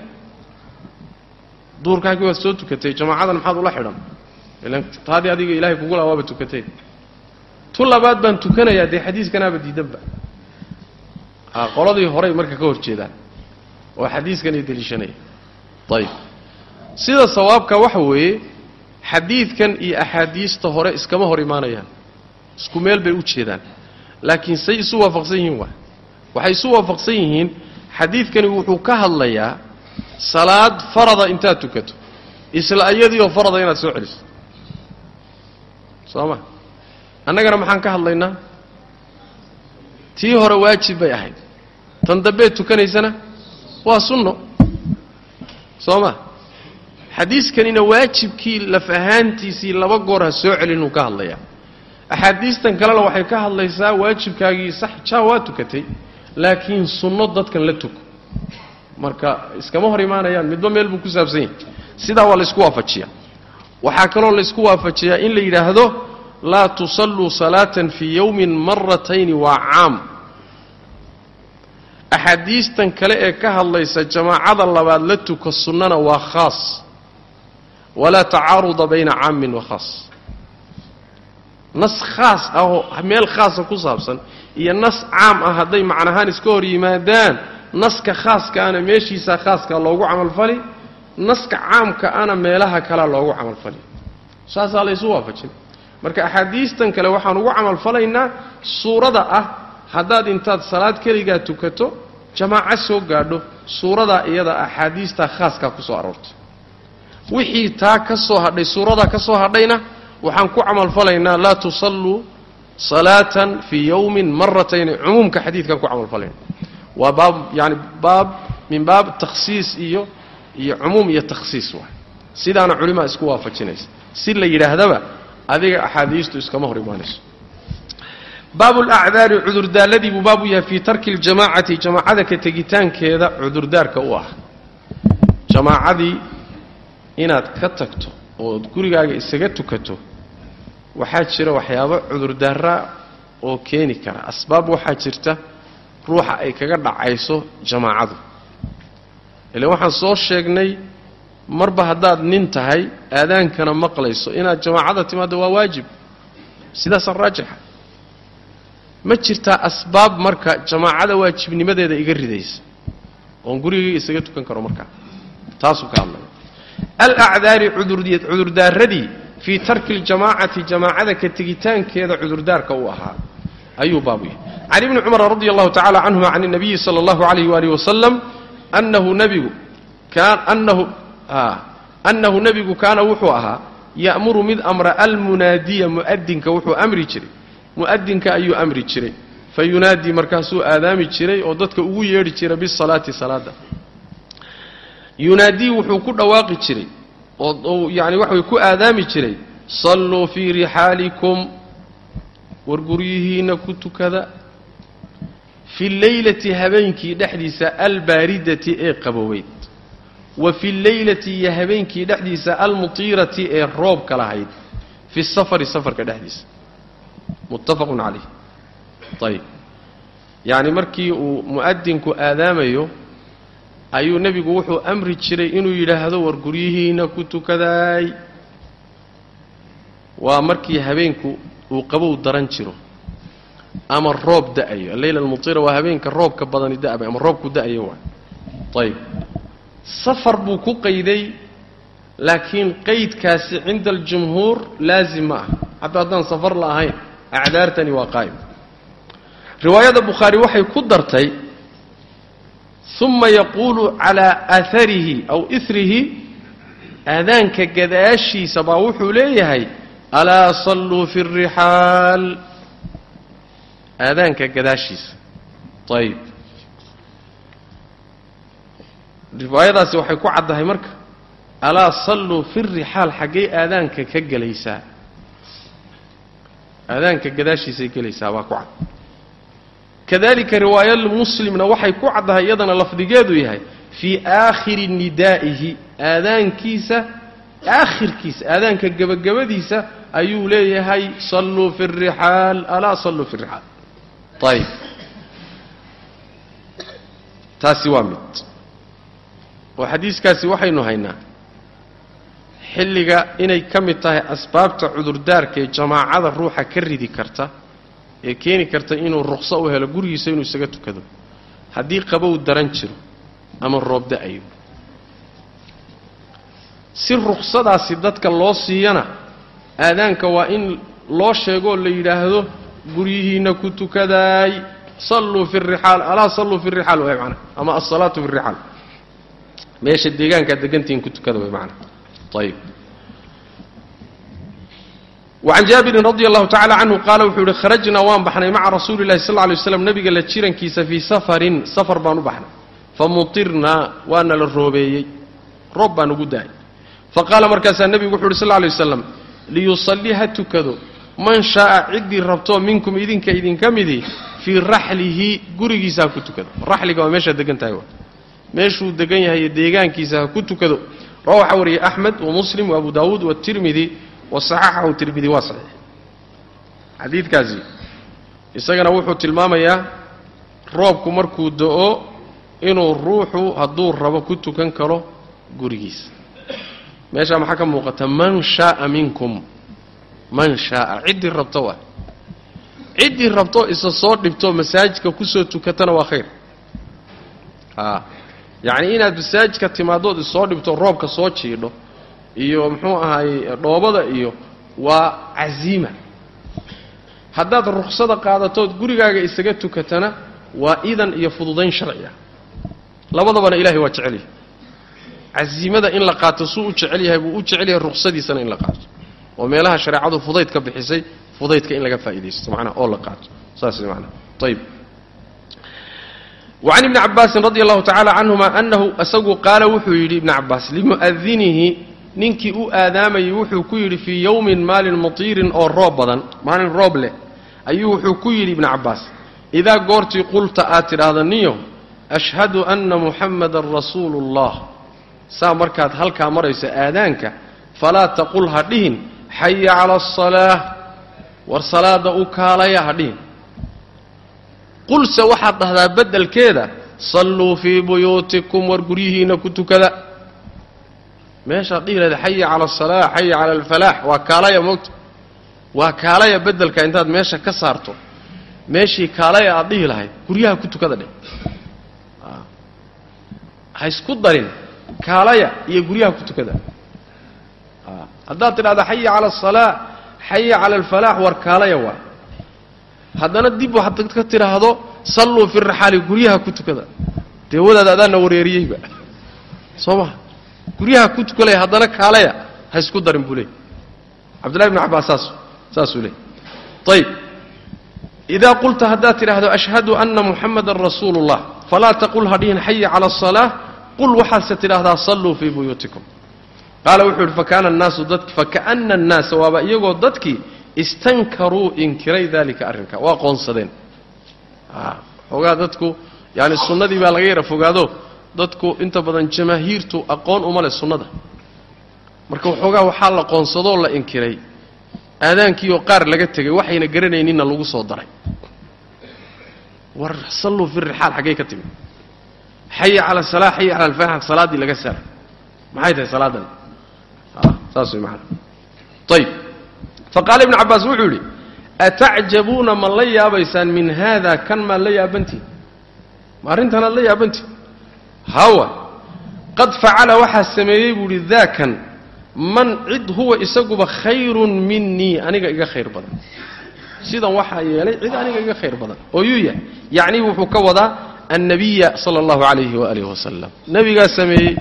[SPEAKER 1] Duurkaagii waad soo tukatay jamaacadan maxaad ula xidhan? Ilan taadii adiga ilaahay kugula waaba tukatay. Tu labaad baan tukanayaa dee xadiiskanaaba diidanba. Qoladii horay marka ka hor jeedaan oo xadiiskanay deliishanaya ayib sida sawaabka waxa weeye xadiidkan iyo axaadiista hore iskama hor imaanayaan. Isku meel bay u jeedaan. Laakiin say isu waafaqsan yihiin waa waxay isu waafaqsan yihiin xadiidkani wuxuu ka hadlayaa salaad farada intaad tukato isla iyadiioo farada inaad soo celiso. Soo ma annagana maxaan ka hadlaynaa? Tii hore waajib bay ahayd. Tan dambeed tukanaysana waa sunno. Soo ma xadiiskanina waajibkii laf ahaantiisii laba goor ha soo celin uu ka hadlayaa. Axaadiistan kalena waxay ka hadlaysaa waajibkaagii sax jaa waa tukatay laakiin sunno dadkan la tuko. Marka iskama hor imaanayaan midba meel buu ku saabsan yahay. Sidaa waa laysku waafajiyaa. Waxaa kaloo laysku waafajiyaa in la yidhaahdo laa tusalluu salaatan fii yowmin maratayni waa caam. Axaadiistan kale ee ka hadlaysa jamaacada labaad la tuko sunnana waa khaas. Walaa tacaaruda bayna caamin wa khaas. Nas khaas ah oo meel khaasa ku saabsan iyo nas caam ah hadday macnahaan iska hor yimaadaan naska khaaskaana meeshiisaa khaaskaa loogu camalfali naska caamka ana meelaha kalea loogu camalfali saasaa laysu waafajin. Marka axaadiistan kale waxaan ugu camalfalaynaa suurada ah haddaad intaad salaad keligaa tukato jamaaco soo gaadho suuradaa iyada axaadiistaa khaaskaa ku soo aroortay wixii taa ka soo hadhay suuradaa ka soo hadhayna waxaan ku camalfalaynaa laa tusalluu salaatan fii yowmin maratayni cumuumka xadiidkaan ku camalfalayna waa baab yani baab min baab takhsiis iyo iyo cumuum iyo takhsiis waay. Sidaana culimaa isku waafajinaysa. Si la yidhaahdaba adiga axaadiistu iskama hor imaanayso baabu lacdaari cudurdaalladii buu baabu yahay fii tarki ljamaacati jamaacada ka tegitaankeeda cudurdaarka u ah. Jamaacadii inaad ka tagto ood gurigaaga isaga tukato waxaa jira waxyaabo cudurdaara oo keeni kara. Asbaab waxaa jirta ruuxa ay kaga dhacayso jamaacadu. Ilan waxaan soo sheegnay marba haddaad nin tahay aadaankana maqlayso. Inaad jamaacada timaaddo waa waajib. Sidaasa raajixa ma jirtaa asbaab marka jamaacada waajibnimadeeda iga ridaysa? Oon gurigayga isaga tukan karo markaa taasuu ka hadlaya alacdaari cudurdaaradii fii tarki ljamaacati jamaacada ka tegitaankeeda cudurdaarka u ahaa. Ayuu baabu yahay can ibni cumar radi allahu tacala canhuma can اnabiyi sala allahu alayh waalih wasalam anahu nabigu annahu nebigu kaana wuxuu ahaa ya'muru mid amra almunaadiya mu'adinka wuxuu amri jiray. Mu'adinka ayuu amri jiray. Fa yunaadii markaasuu aadaami jiray oo dadka ugu yeedhi jiray bisalaati salaada. Yunaadii wuxuu ku dhawaaqi jiray oo yani waxa way ku aadaami jiray salluu fii rixaalikum war guryihiinna ku tukada fi lleylati habeenkii dhexdiisa albaaridati ee qaboweyd wa fi lleylati iyo habeenkii dhexdiisa almutiirati ee roobka lahayd fi safari safarka dhexdiisa. Muttafaqun calayh. Ayib yacni markii uu mu'adinku aadaamayo ayuu nebigu wuxuu amri jiray inuu yidhaahdo war guryihiina ku tukadaay. Waa markii habeenku uu qabow daran jiro ama roob da'ayo. Alleyla almutiira waa habeenka roobka badani da'ba ama roobku da'ayo waay ayib safar buu ku qayday laakiin qaydkaasi cinda aljumhuur laazim ma ah. Xataa haddaan safar la ahayn acdaartani waa qaa'im riwaayada bukhaari waxay ku dartay uma yaquulu calaa aaharihi aw irihi aadaanka gadaashiisa baa wuxuu leeyahay alaa salluu fi الrixaal aadaanka gadaashiisa ayib riwaayadaasi waxay ku caddahay marka alaa salluu fi rixaal xaggay aadaanka ka gelaysaa aadaanka gadaashiisay gelaysaa baa ku cad kadalika riwaaya muslimna waxay ku caddahay iyadana lafdigeedu yahay fii aakhiri nidaa'ihi aadaankiisa aakhirkiisa aadaanka gebagabadiisa ayuu leeyahay salluu fi rixaal alaa salluu fi rixaal ayib taasi waa mid. Oo xadiiskaasi waxaynu haynaa. Xilliga inay ka mid tahay asbaabta cudurdaarka ee jamaacada ruuxa ka ridi karta ee keeni karta inuu ruqso u helo gurigiisa inuu isaga tukado. Haddii qabow daran jiro ama roob da'ayo. Si ruqsadaasi dadka loo siiyana aadaanka waa in loo sheegoo la yidhaahdo guryihiinna ku tukadaay. Salluu fi rixaal alaa salluu fi rixaal way macana ama alsalaatu fi rixaal meesha deegaankaad degantihiin ku tukada way macana ayib wacan jaabirin radi allahu tacala canhu qaala wuxuu yihi kharajnaa waan baxnay maca rasuuli llahi sal lay slam nabiga la jirankiisa fii safarin safar baan u baxnay famutirnaa waana la roobeeyey roob baan ugu daayay faqaala markaasaa nebigu wuxu uhi sal lay waslam liyusalli ha tukado man shaaa ciddii rabtoo minkum idinka idinka midii fii raxlihi gurigiisa ha ku tukado raxliga waa meeshaad degan tahay meeshuu degan yahay deegaankiisa ha ku tukado rawa waxaa wariyey axmed wa muslim wa abu daawuud watirmidi wa saxaxahu tirmidi waa saxiix. Xadiidkaasi isagana wuxuu tilmaamayaa roobku markuu do-o inuu ruuxu hadduu rabo ku tukan karo gurigiisa meeshaa maxaa ka muuqata? Man shaaa minkum. Man shaaa. Ciddii rabto waa. Ciddii rabto isa soo dhibto masaajidka ku soo tukatana waa khayr. A yacni inaad masaajidka timaadood isoo dhibto roobka soo jiidho iyo muxuu ahaayey dhoobada iyo waa casiima. Haddaad ruksada qaadatood gurigaaga isaga tukatana waa idan iyo fududayn sharci ah labadabana ilahay waa jecel yahay. Casiimada in la qaato suu u jecel yahay buu u jecel yahay ruksadiisana in la qaato. Oo meelaha shareecadu fudayd ka bixisay fudaydka in laga faa'iidaysto macnaha oo la qaato. Saas macnaha ayib wacan ibni cabaasin radi allahu tacala canhuma annahu isagu qaala wuxuu yidhi ibni cabaas limu'adinihi ninkii u aadaamayay wuxuu ku yidhi fii yowmin maalin mutiirin oo roob badan maalin roob leh ayuu wuxuu ku yidhi ibni cabbaas. Idaa goortii qulta aad tidhaahda niyo ashhadu anna muxammadan rasuulu ullah saa markaad halkaa marayso aadaanka falaa taqul ha dhihin xaya cala asalaah war salaada u kaalaya ha dhihin. Qulse waxaad dhahdaa beddelkeeda salluu fii buyuutikum war guryihiinna ku tukada meeshaad dhihi lahda xaya cala asalaa xaya cala alfalaax. Waa kaalaya moogta waa kaalaya beddelka intaad meesha ka saarto. Meeshii kaalaya aad dhihi lahayd guryaha ku tukada dheh. Ha isku darin. Kaalaya iyo guryaha ku tukada. Haddaad tidhahda xaya cala asalaa xaya cala alfalaax war kaalaya waa. Haddana dib waxaad ka tidhaahdo salluu fi raxaali guryaha ku tukada. Dee adaana wareeriyeyba. Soo maha guryaha ku tukalaya haddana kaalaya ha isku darin buu leey cabdullahi bn cabbaas saas saasuu leey ayib idaa qulta haddaad tidhaahdo ashhadu anna muxamadan rasuulu falaa taqul hadhihin xaya cala asalaa qul waxaadse tidhaahdaa salluu fii buyuutikum. Qaala wuxuu yidhi fakaana annaasu dadki fakaana annaasa waaba iyagoo dadkii istankaruu inkiray daalika arrinka. Waa qoonsadeen xoogaa dadku yaani sunnadii baa laga yara fogaado dadku inta badan jamaahiirtu aqoon uma leh sunnada. Marka waxoogaa waxaa la qoonsadoo la inkiray aadaankiioo qaar laga tegay waxayna garanayninna lagu soo daray. War salluu fi rixaal xaggay ka timi xaya cala asalaa xaya cala alfaax salaaddii laga saaray maxay tahay salaaddani saas way maana ayib faqaala ibnu cabbaas wuxuu yidhi atacjabuuna ma la yaabaysaan min haada kan maad la yaabantihin ma arrintanaad la yaabantihin hawa. Qad facala waxaa sameeyey buu idhi daakan man cid huwa isaguba khayrun minii aniga iga khayr badan. Sidan waxaa yeelay cid aniga iga khayr badan. Oo yuu yahay. Yacnii wuxuu ka wadaa annabiya sala allahu calayhi waaalih wasalam nebigaa sameeyey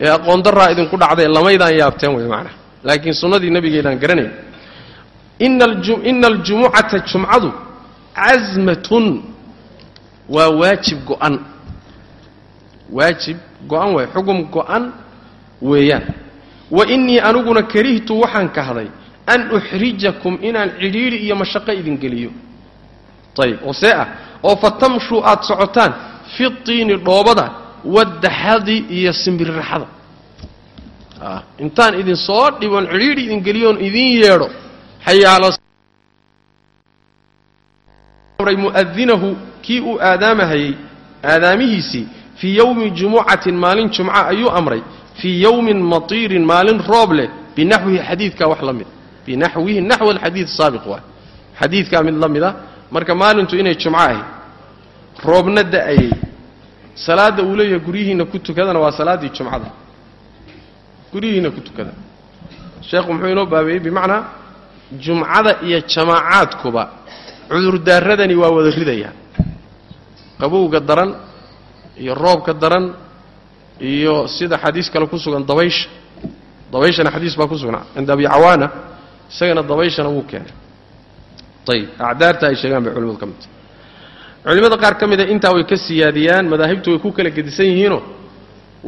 [SPEAKER 1] ee aqoon daraa idinku dhacday lamaydaan yaabteen wey macnaa laakiin sunnadii nebigeedaan garanayn. Ina aljumucata jumcadu casmatun waa waajib go'an waajib go'an waay xugum go'an weeyaan. Wa innii aniguna karihtu waxaan kahday an uxrijakum inaan cidhiidhi iyo mashaqo idin geliyo. Ayib oo see ah oo fa tamshuu aad socotaan fi tiini dhoobada waddaxadi iyo simbiriraxada intaan idin soo dhiboon cidhiidhi idin geliyoon idin yeedho muadinahu kii uu aadaamahayey aadaamihiisii fii yowmi jumucatin maalin jumca ayuu amray. Fii yowmin matiirin maalin roob leh. Binaxwihi xadiidkaa wax la mid. Binaxwihi naxw alxadiid saabiq waay xadiidkaa mid la mid a marka maalintu inay jumco ahayd roobna da'ayey salaadda uu leeyahay guryihiinna ku tukadana waa salaaddii jumcada. Guryihiinna ku tukada. Sheekhu muxuu inoo baabeeyey? Bimacnaa jumcada iyo jamaacaadkuba cudurdaaradani waa wada ridayaan qabowga daran iyo roobka daran iyo sida xadiis kale ku sugan dabaysha dabayshana xadiis baa ku sugnaa cinda abi cawaana isagana dabayshana wuu keenay. Ayib acdaarta ay sheegaan bay culimadu ka midta culimmada qaar ka mida intaa way ka siyaadiyaan madaahibtu way ku kala gedisan yihiinoo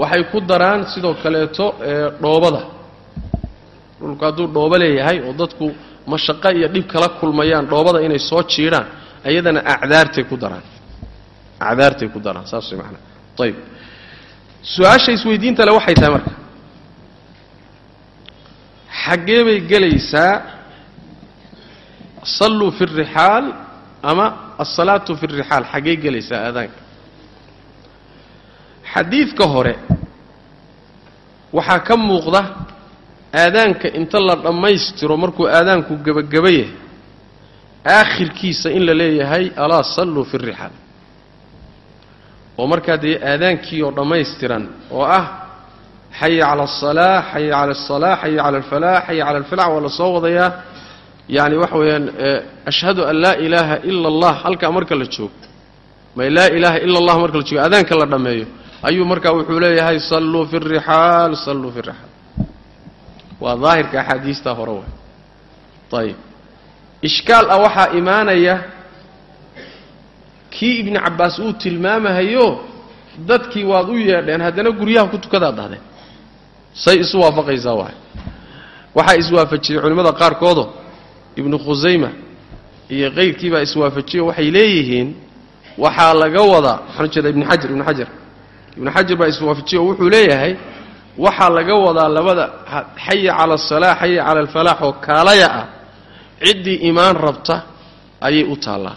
[SPEAKER 1] waxay ku daraan sidoo kaleeto dhoobada. Dhulku hadduu dhoobo leeyahay oo dadku mashaqo iyo dhib kala kulmayaan dhoobada inay soo jiidhaan ayadana acdaartay ku daraan acdaartay ku daraan saas maanaa ayib su'aasha isweydiinta le waxay tahay marka xaggee bay gelaysaa salluu fi rixaal ama asalaatu fi rixaal xaggee gelaysaa aadaanka. Xadiidka hore waxaa ka muuqda aadaanka inta la dhammaystiro markuu aadaanku gebageba yahay aakhirkiisa in la leeyahay alaa salluu fi rixaal oo markaa dee aadaankii oo dhammaystiran oo ah xaya cala asalaa xaya cala asalaa xaya cala alfalaax xaya cala alfalax waa la soo wadayaa. Yacani waxa weeyaan ashhadu an laa ilaaha ila allah halkaa marka la joogo. May laa ilaaha ila allah marka la joogo aadaanka la dhammeeyo. Ayuu markaa wuxuu leeyahay salluu fi rixaal salluu fi rixaal waa daahirka axaadiistaa hore way ayib ishkaal ah waxaa imaanaya kii ibni cabbaas uu tilmaamahayo dadkii waad u yeedheen haddana guryaha ku tukadaad dhahdeen say isu waafaqaysaa waay. Waxaa iswaafajiyey culimmada qaarkoodo ibnu khusayma iyo kayrkii baa iswaafajiyo waxay leeyihiin waxaa laga wadaa waxaan u jeedaa ibni xajar ibnu xajar. Ibnu xajar baa iswaafajiye oo wuxuu leeyahay waxaa laga wadaa labada xaya cala asalaa xaya cala alfalaax oo kaalaya ah ciddii imaan rabta ayay u taallaa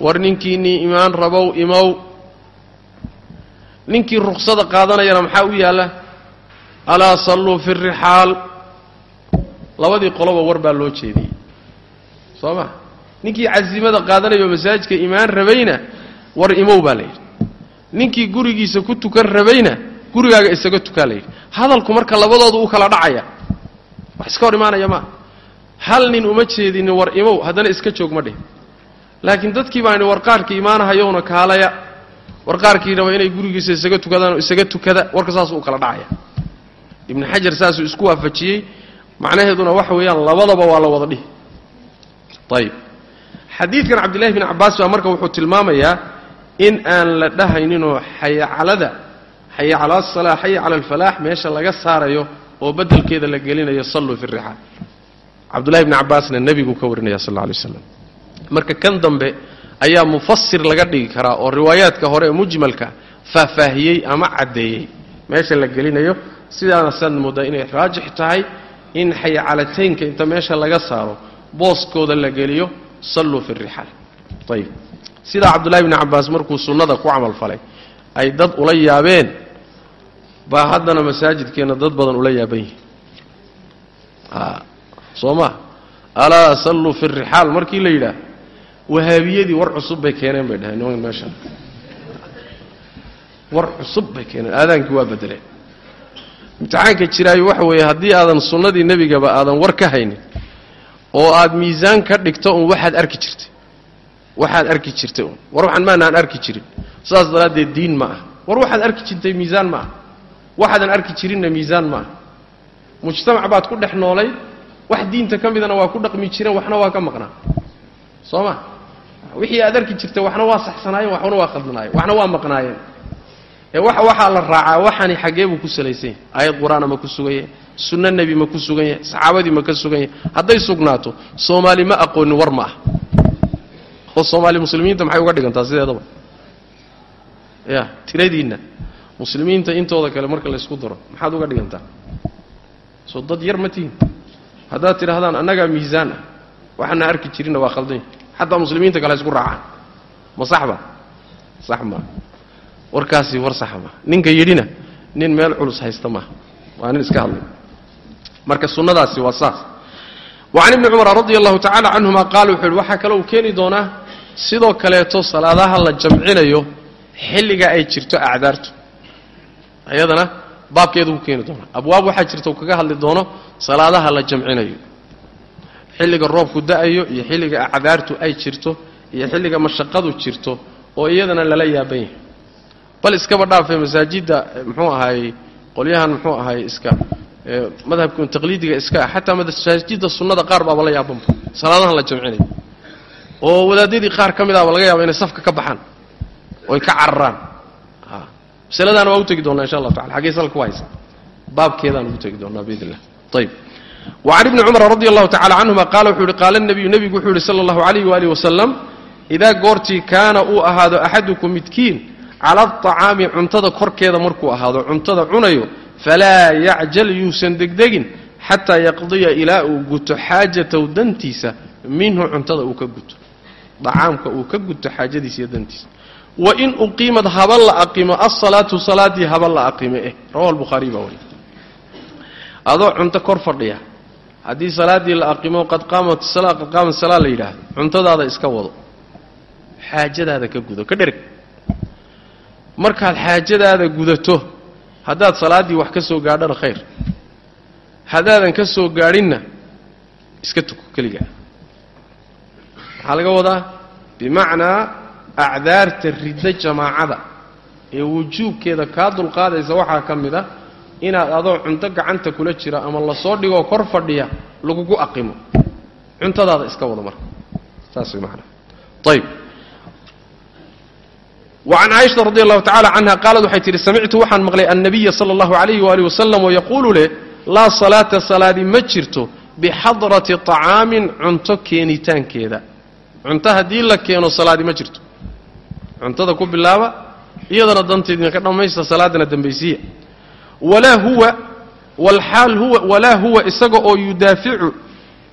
[SPEAKER 1] war ninkiinnii imaan rabow imow. Ninkii ruksada qaadanayana maxaa u yaalla? Alaa salluu fi rixaal labadii qoloba war baa loo jeediyey. Soo ma? Ninkii casimada qaadanaya oo masaajidka imaan rabayna war imow baa la yidhi. Ninkii gurigiisa ku tukan rabayna gurigaaga isaga tukaa la yidhi. Hadalku marka labadooda u kala dhacaya wax iska hor imaanaya maa hal nin uma jeedinin war imow haddana iska joog ma dhih laakiin dadkii baan idhi war imaanahayowna kaalaya. War qaarkii raba inay gurigiisa isaga tukadaanoo isaga tukada. Warka saasuu u kala dhacaya. Ibnu xajar saasuu isku waafajiyey. Macnaheeduna waxa weeyaan labadaba waa la wada dhihi. Ayib xadiidkan cabdillahi bn cabbaas baa marka wuxuu tilmaamayaa in aan la dhahayninoo xayacalada xaya cala asalaa xaya cala alfalaax meesha laga saarayo oo beddelkeeda la gelinayo salluu fi rixaal. Cabdullahi bni cabbaasna nebiguu ka warinaya sal alla alay waslam marka kan dambe ayaa mufasir laga dhigi karaa oo riwaayaadka hore ee mujmalka faahfaahiyey ama caddeeyey. Meesha la gelinayo sidaana saad moodaa inay raajix tahay in xayacalataynka inta meesha laga saaro booskooda la geliyo salluu fi rixaal ayib sidaa cabdullahi bni cabbaas markuu sunnada ku camalfalay ay dad ula yaabeen baa haddana masaajidkeenna dad badan ula yaaban yihiin soo ma? Alaa salluu fi rixaal markii la yidhaah wahaabiyadii war cusub bay keeneen bay dhaheen nimankan meesha. War cusub bay keeneen aadaankii waa bedeleen imtixaanka jiraayo waxa weeye haddii aadan sunnadii nebigaba aadan war ka haynin oo aad miisaan ka dhigto un waxaad arki jirtay. Waxaad arki jirtay un. War waxaan maanaan arki jirin. Saas daraaddeed diin ma ah. War waxaad arki jirtay miisaan ma ah. Waxaadan arki jirinna miisaan ma ah. Mujtamac baad ku dhex noolay wax diinta ka midana waa ku dhaqmi jireen waxna waa ka maqnaa. Soo ma wixii aad arki jirtay waxna waa saxsanaayeen waxna waa khaldanaayeen waxna waa maqnaayeen ee waxa waxaa la raacaa waxani xaggee buu ku salaysan yahay aayad qur'aana ma ku sugan yahay sunno nebi ma ku sugan yahay saxaabadii ma ka sugan yahay hadday sugnaato soomaali ma aqoonin war ma ah. Oo soomaali muslimiinta maxay uga dhigantaa sideedaba? Ya tiradiinna. Muslimiinta intooda kale marka laysku daro maxaad uga dhigantaa? Soo dad yar ma tihin. Haddaad tidhaahdaan annagaa miisaan ah. Waxaana arki jirinna waa khaldanya xataa muslimiinta kale isku raacaan. Ma saxba? Sax maa warkaasi war saxa maa ninka yidhina nin meel culus haysta maaha waa nin iska hadlay. Marka sunnadaasi waa saas. Wacan ibni cumar radi allahu tacala canhuma qaala wuxuu yidhi waxaa kale uu keeni doonaa sidoo kaleeto salaadaha la jamcinayo xilliga ay jirto acdaartu. Ayadana baabkeedu ku keeni doonaa. Abwaab waxaa jirta uu kaga hadli doono salaadaha la jamcinayo xilliga roobku da'ayo iyo xilliga acdaartu ay jirto iyo xilliga mashaqadu jirto oo iyadana lala yaaban yahay. Bal iskaba dhaafee masaajidda muxuu ahaayey qolyahan muxuu ahaayey iska madhabka taqliidiga iska ah xataa masaajidda sunnada qaar baaba la yaabanba salaadahan la jamcinayo oo wadaadadii qaar ka mid ahba laga yaaba inay safka ka baxaan oy ka cararaan. Masaladaana waa u tegi doonaa insha allahu tacala xaggay salka ku haysa. Baabkeedaan ugu tegi doonaa biidn illah ayib wacan ibni cumar radi allahu tacala canhuma qaala wuxuu yihi qaala nabiyu nebigu wuxuu yihi sala allahu alayh waalihi wasalam idaa goortii kaana uu ahaado axadukum midkiin cala aطacaami cuntada korkeeda markuu ahaado cuntada cunayo falaa yacjal yuusan degdegin xataa yaqdiya ilaa uu guto xaajatahu dantiisa minhu cuntada uu ka guto dacaamka uu ka guto xaajadiisa iyo dantiisa wain uqiimad haba la aqimo alsalaatu salaadii haba la aqime eh rawahu lbukhaariy baa wariy adoo cunto kor fadhiya haddii salaaddii la aqimo qad qaamat qad qaamat salaa la yidhaahdo cuntadaada iska wado. Xaajadaada ka gudo ka dhereg markaad xaajadaada gudato haddaad salaaddii wax ka soo gaadhana khayr. Haddaadan ka soo gaadhinna iska tuko keligaa maxaa laga wadaa bimacnaa acdaarta riddo jamaacada ee wujuubkeeda kaa dulqaadaysa waxaa ka mid a inaad adoo cunto gacanta kula jira ama la soo dhigoo kor fadhiya lagugu aqimo. Cuntadaada iska wado marka. Saas way macnaa ayib wacan caaisha radi allahu tacala canha qaalad waxay tidhi samictu waxaan maqlay annabiya sala allahu calayhi waaalih wasalam oo yaquulu leh laa salaata salaadi ma jirto bixadrati طacaamin cunto keenitaankeeda cunto haddii la keeno salaadi ma jirto. Cuntada ku bilaaba iyadana danteedina dhammaysta salaadana dambaysiya walaa huwa walxaal huwa walaa huwa isaga oo yudaaficu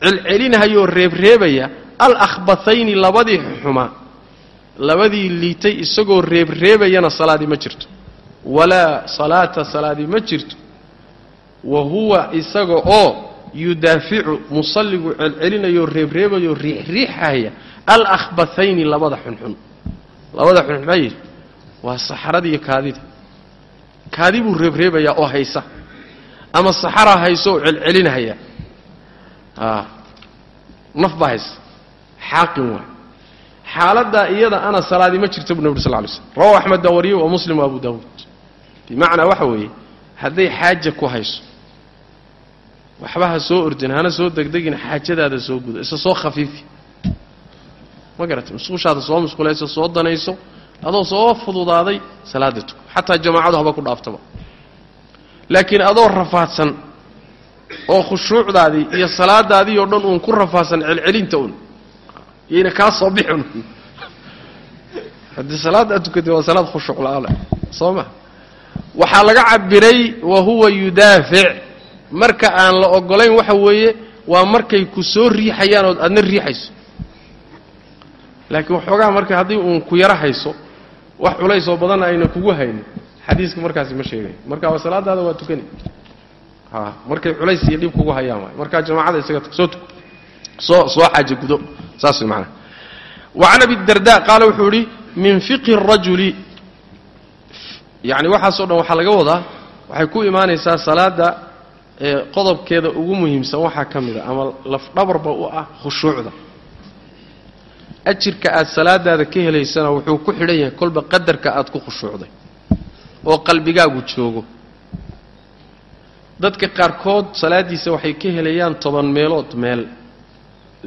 [SPEAKER 1] celcelinahayoo reebreebaya alakhbathayni labadii xumaa labadii liitay isagoo reebreebayana salaadi ma jirto. Walaa salaata salaadi ma jirto. Wa huwa isaga oo yudaaficu musalligu celcelinayoo reebreebayoo riixriixaya alakhbathayni labada xunxun. Labada xunxun maxaa yidhi waa saxarada iyo kaadida kaadi buu reebreebayaa oo haysa. Ama saxaraa hayso oo celcelinahaya naf baa haysa xaaqin waay. Xaaladdaa iyada ana salaadi ma jirta bu nabg sal lay slm rawahu axmed baa wa muslim wa abu daawuud bimacnaa waxa weeye hadday xaaja ku hayso. Waxba soo ordin hana soo degdegin xaajadaada soo guda isa soo khafiifi. Ma garatay musqushaada soo musqulayso soo danayso adoo soo fududaaday salaada tuko xataa jamaacadu haba ku dhaaftaba. Laakiin adoo rafaadsan oo khushuucdaadii iyo salaadaadii oo dhan uun ku rafaadsan celcelinta un yayna kaa soo bixin haddii salaad aad tukatay waa salaad khushuuc la'aan soo ma waxaa laga cabiray wa huwa yudaafic. Marka aan la ogolayn waxa weeye waa markay ku soo riixayaan ood aadna riixayso. Laakiin waxoogaa marka haddii uun ku yaro hayso wax culays oo badanna ayna kugu haynin. Xadiiska markaasi ma sheegayo marka waa salaadaada waa tukani. Ha markay culays iyo dhib kugu hayaan waay. Markaa jamaacada isaga soo tuk soo soo xaaja gudo. Saas way macanaha wa can abi darda qaala wuxuu idhi min fiqhi الrajuli yacni waxaasoo dhan waxaa laga wadaa waxay ku imaanaysaa salaada ee qodobkeeda ugu muhiimsan waxaa ka mid a ama lafdhabarba u ah khushuucda ajirka aad salaadaada ka helaysana wuxuu ku xidhan yahay kolba qadarka aad ku khushuucday oo qalbigaagu joogo. Dadka qaarkood salaaddiisa waxay ka helayaan toban meelood meel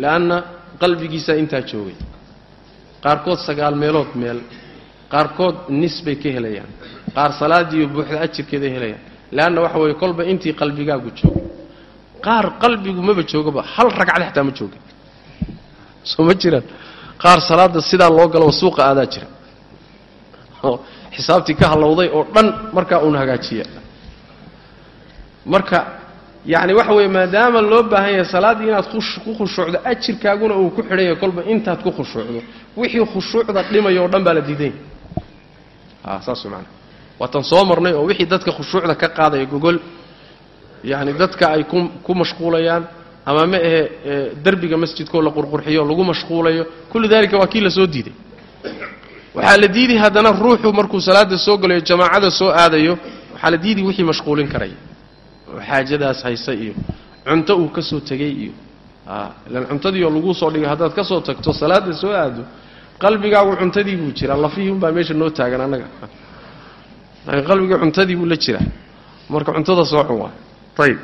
[SPEAKER 1] le'anna qalbigiisaa intaa joogay. Qaarkood sagaal meelood meel qaarkood nis bay ka helayaan. Qaar salaadiiyo buuxda ajirkeeday helayaan. Leanna waxa weeye kolba intii qalbigaagu joogay. Qaar qalbigu maba joogaba hal ragcad xataa ma joogin. Soo ma jiraan qaar salaada sidaa loo galaba suuqa aadaa jira. Oo xisaabtii ka hallowday oo dhan markaa uun hagaajiya. Marka yacni waxa weeye maadaama loo baahan yahay salaaddii inaad ku khushuucdo ajirkaaguna uu ku xidhan yahay kolba intaad ku khushuucdo wixii khushuucda dhimaya oo dhan baa la diiday. A saas way maanaa waatan soo marnay oo wixii dadka khushuucda ka qaadaya gogol yacni dadka ay ku ku mashquulayaan ama ma ahe derbiga masjidkoo la qurqurxiyo lagu mashquulayo kullu dalika waa kii la diiday. Waxaa la diidi haddana ruuxu markuu salaada soo galayo jamaacada soo aadayo waxaa la diidi wixii mashquulin karaya xaajadaas haysa iyo cunto uu ka soo tegey iyo ilan cuntadiioo laguu soo dhigay haddaad ka soo tagto salaada soo aado qalbigaagu cuntadii buu jiraa lafihii unbaa meesha noo taagan annaga. Qalbigii cuntadii buu la jiraa marka cuntada soo xun waay ayib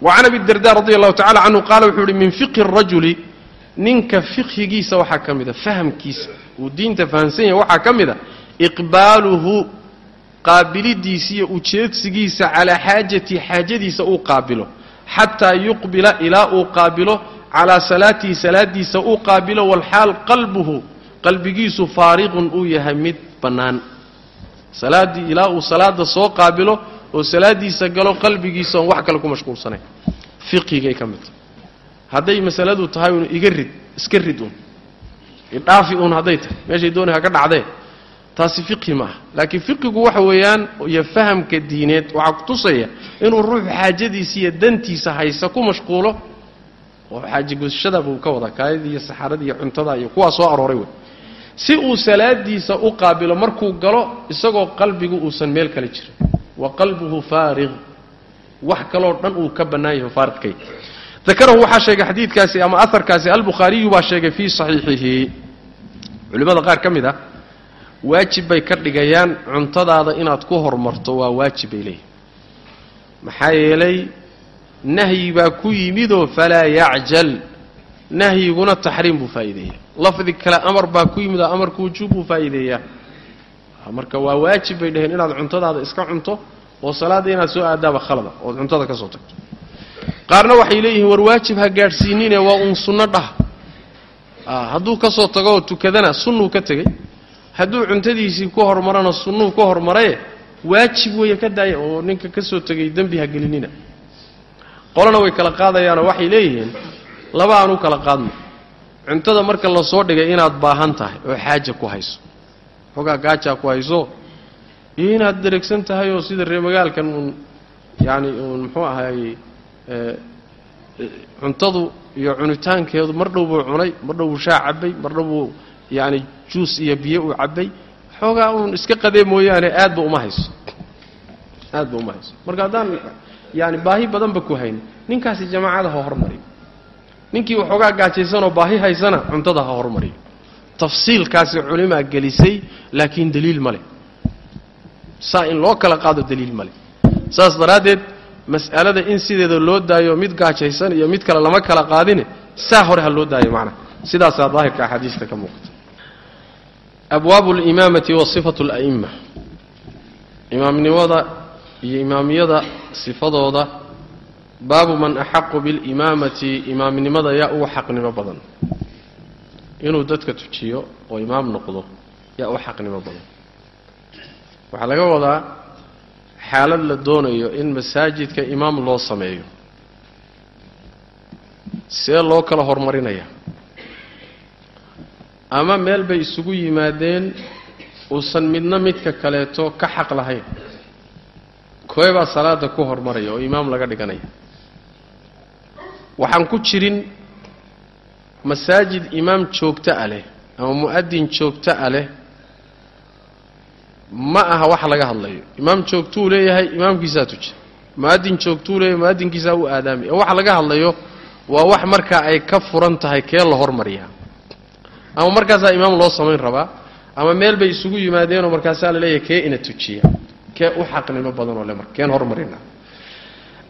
[SPEAKER 1] wa can abi darda radi allahu tacala canhu qaala wuxuu ihi min fiqhi rajuli ninka fiqhigiisa waxaa ka mida fahamkiisa uu diinta fahamsan yahay waxaa ka mida iqbaaluhu qaabilidiisa iyo ujeedsigiisa calaa xaajati xaajadiisa uu qaabilo xataa yuqbila ilaa uu qaabilo calaa salaatihi salaadiisa uu qaabilo walxaal qalbuhu qalbigiisu faariqun uu yahay mid bannaan. Salaaddii ilaa uu salaada soo qaabilo oo salaadiisa galo qalbigiisa oon wax kale ku mashquulsanayn. Fiqhigay ka mid tahay. Hadday masaladu tahay uun iga rid iska rid uun. Idhaafi uun hadday tahay. Meeshay dooni ha ka dhacdee taasi fiqhi ma aha. Laakiin fiqigu waxa weeyaan iyo fahamka diineed waxaa ku tusaya inuu ruuxu xaajadiisa iyo dantiisa haysa ku mashquulo. Oo xaaje gudashada buu ka wadaa kaayada iyo saxarada iyo cuntada iyo kuwaa soo arooray wey. Si uu salaadiisa u qaabilo markuu galo isagoo qalbigu uusan meel kale jirin wa qalbuhu faarig wax kaloo dhan uu ka bannaan yahay faariqkay. Dakarahu waxaa sheegay xadiidkaasi ama aharkaasi albukhaariyu baa sheegay fii saxiixihi. Culimmada qaar ka mid ah waajib bay ka dhigayaan cuntadaada inaad ku hormarto waa waajib bay leeyihiin maxaa yeelay nahyi baa ku yimidoo falaa yacjal. Nahyiguna taxriim buu faa'iideeyaa lafdi kale amar baa ku yimid oo amarku wujuub buu faa'iideeyaa marka waa waajib bay dhaheen inaad cuntadaada iska cunto oo salaadda inaad soo aadaaba khalada ood cuntada ka soo tagto. Qaarna waxay leeyihiin war waajib ha gaadhsiinine waa uun sunno dhah. Hadduu ka soo tago oo tukadana sunnuu ka tegey. Hadduu cuntadiisii ku hormarana sunnuu ka hormaraye waajib weeye ka daaya oo ninka ka soo tegay dembi ha gelinina. Qolana way kala qaadayaanoo waxay leeyihiin laba aan u kala qaadno. Cuntada marka la soo dhigay inaad baahan tahay oo xaaja ku hayso xoogaa gaajaa ku hayso. Iyo inaad dareegsan tahay oo sida reer magaalkan uun yacani uun muxuu ahaayey cuntadu iyo cunitaankeedu mar dhow buu cunay mar dhow buu shaa cabbay mar dhow buu yacani juus iyo biyo uu cabbay. Xoogaa uun iska qadee mooyaane aadba uma hayso. Aadba uma hayso. Marka haddaan yaani baahi badanba ku hayn. Ninkaasi jamaacada ha hormariyo. Ninkii waxoogaa gaajaysanoo baahi haysana cuntada ha hormariyo tafsiilkaasi culimaa gelisay laakiin daliil ma leh. Saa in loo kala qaado daliil ma leh. Saas daraaddeed mas'alada in sideeda loo daayo mid gaajaysan iyo mid kale lama kala qaadine saa hore ha loo daayo macnaha sidaasaa daahirka axaadiista ka muuqata. Abwaabu alimaamati wa sifatu ala'imma imaamnimada iyo imaamiyada sifadooda baabu man axaqu bilimaamati imaamnimada yaa ugu xaqnimo badan inuu dadka tujiyo oo imaam noqdo yaa u xaqnimo badan. Waxaa laga wadaa xaalad la doonayo in masaajidka imaam loo sameeyo see loo kala horumarinaya ama meel bay isugu yimaadeen uusan midna midka kaleeto ka xaq lahayn. Koe baa salaada ku hormaraya oo imaam laga dhiganaya. Waxaan ku jirin masaajid imaam joogto a leh ama mu'adin joogto a leh ma aha wax laga hadlayo. Imaam joogtuu leeyahay imaamkiisaa tuja mu'adin joogtuu leeyahay mu'adinkiisaa u aadaamay ee waxa laga hadlayo waa wax markaa ay ka furan tahay kee la hormariyaa. Ama markaasaa imaam loo samayn rabaa ama meel bay isugu yimaadeenoo markaasaa la leeyahay kee ina tujiya kee u xaqnimo badanoo le marka keen hormarina.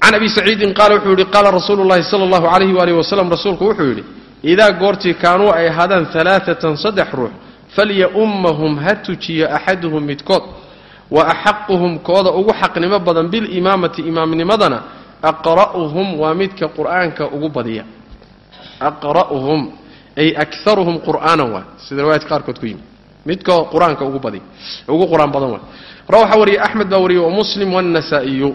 [SPEAKER 1] Can abi saciidin qaala wuxuu yidhi qaala rasuulu llahi sala allahu calayhi waalihi wasalam rasuulku wuxuu yidhi idaa goortii kaanuu ay ahaadaan alaaatan saddex ruux falya-ummahum ha tujiyo axaduhum midkood wa axaquhum kooda ugu xaqnimo badan bilimaamati imaamnimadana aqra'uhum waa midka qur'aanka ugu badiya aqra'uhum ay akaruhum qur'aanan waa sida riwaayadka qaarkood ku yimi midka qur'aanka ugu badiya ugu qur'aan badan waa rawaxa wariyey axmed baa wariyey wa muslim waannasaa'iyu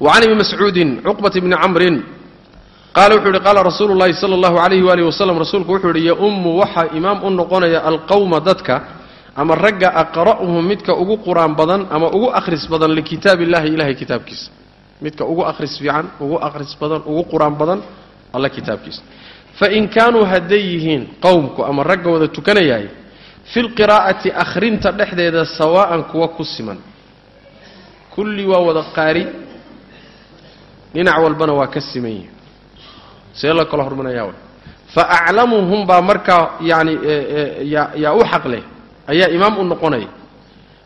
[SPEAKER 1] wacan ibni mascuudin cuqbat bni camrin qaala wuxuu yidhi qaala rasuulu llahi sala allahu calayhi waalihi wasalam rasuulku wuxuu yidhi ya-ummu waxaa imaam u noqonaya alqowma dadka ama ragga aqra'uhum midka ugu qur'aan badan ama ugu akhris badan likitaab illahi ilahay kitaabkiisa. Midka ugu akhris fiican ugu akhris badan ugu qur'aan badan alla kitaabkiisa. Fain kaanuu hadday yihiin qowmku ama ragga wada tukanayaay fi lqiraa'ati akhrinta dhexdeeda sawaa'an kuwa ku siman. Kulli waa wada qaari dhinac walbana waa ka siman yihiin see la kala hormanayaa way fa aclamuhum baa markaa yacani yaa u xaq leh ayaa imaam u noqonaya.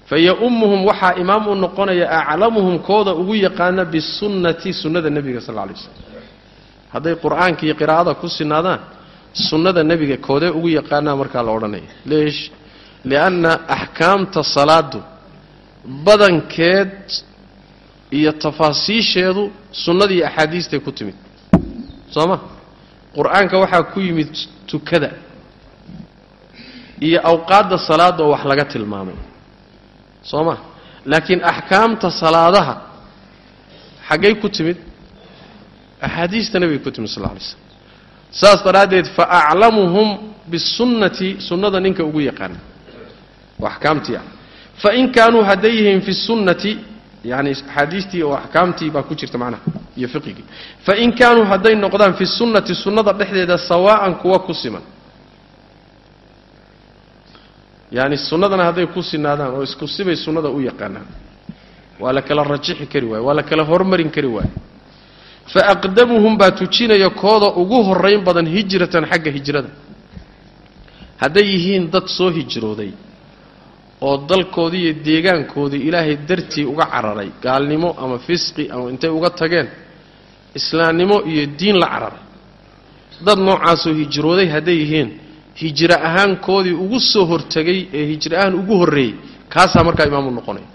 [SPEAKER 1] Fa ya-ummuhum waxaa imaam u noqonaya aclamuhum kooda ugu yaqaana bisunnati sunnada nebiga sal alay slam hadday qur'aanka iyo qiraa'ada ku sinaadaan sunnada nebiga koodee ugu yaqaanaa markaa la odhanaya. Leesh lianna axkaamta salaadu badankeed iyo tafaasiisheedu sunnadii axaadiistay ku timid soo ma qur'aanka waxaa ku yimid tukada iyo awqaadda salaada oo wax laga tilmaamay. Soo ma laakiin axkaamta salaadaha xaggay ku timid axaadiista nebiga ku timid sal lla alay slam saas daraaddeed fa aclamuhum bisunnati sunnada ninka ugu yaqaana oo axkaamtii ah. Fain kaanuu hadday yihiin fi sunnati yani axaadiistii oo axkaamtii baa ku jirta macnaha iyo fiqigii fain kaanuu hadday noqdaan fi sunnati sunnada dhexdeeda sawaa'an kuwa ku siman yani sunnadana hadday ku sinaadaan oo isku sibay sunnada u yaqaanaan waa la kala rajixi kari waaye waa la kala hormarin kari waaye faaqdamuhum baa tujinaya kooda ugu horayn badan hijratan xagga hijrada hadday yihiin dad soo hijrooday oo dalkoodii iyo deegaankoodii ilaahay dartii uga cararay. Gaalnimo ama fisqi ama intay uga tageen islaamnimo iyo diin la cararay. Dad noocaasoo hijrooday hadday yihiin hijro ahaankoodii ugu soo hortegay ee hijro ahaan ugu horreeyey. Kaasaa markaa imaamu noqonaya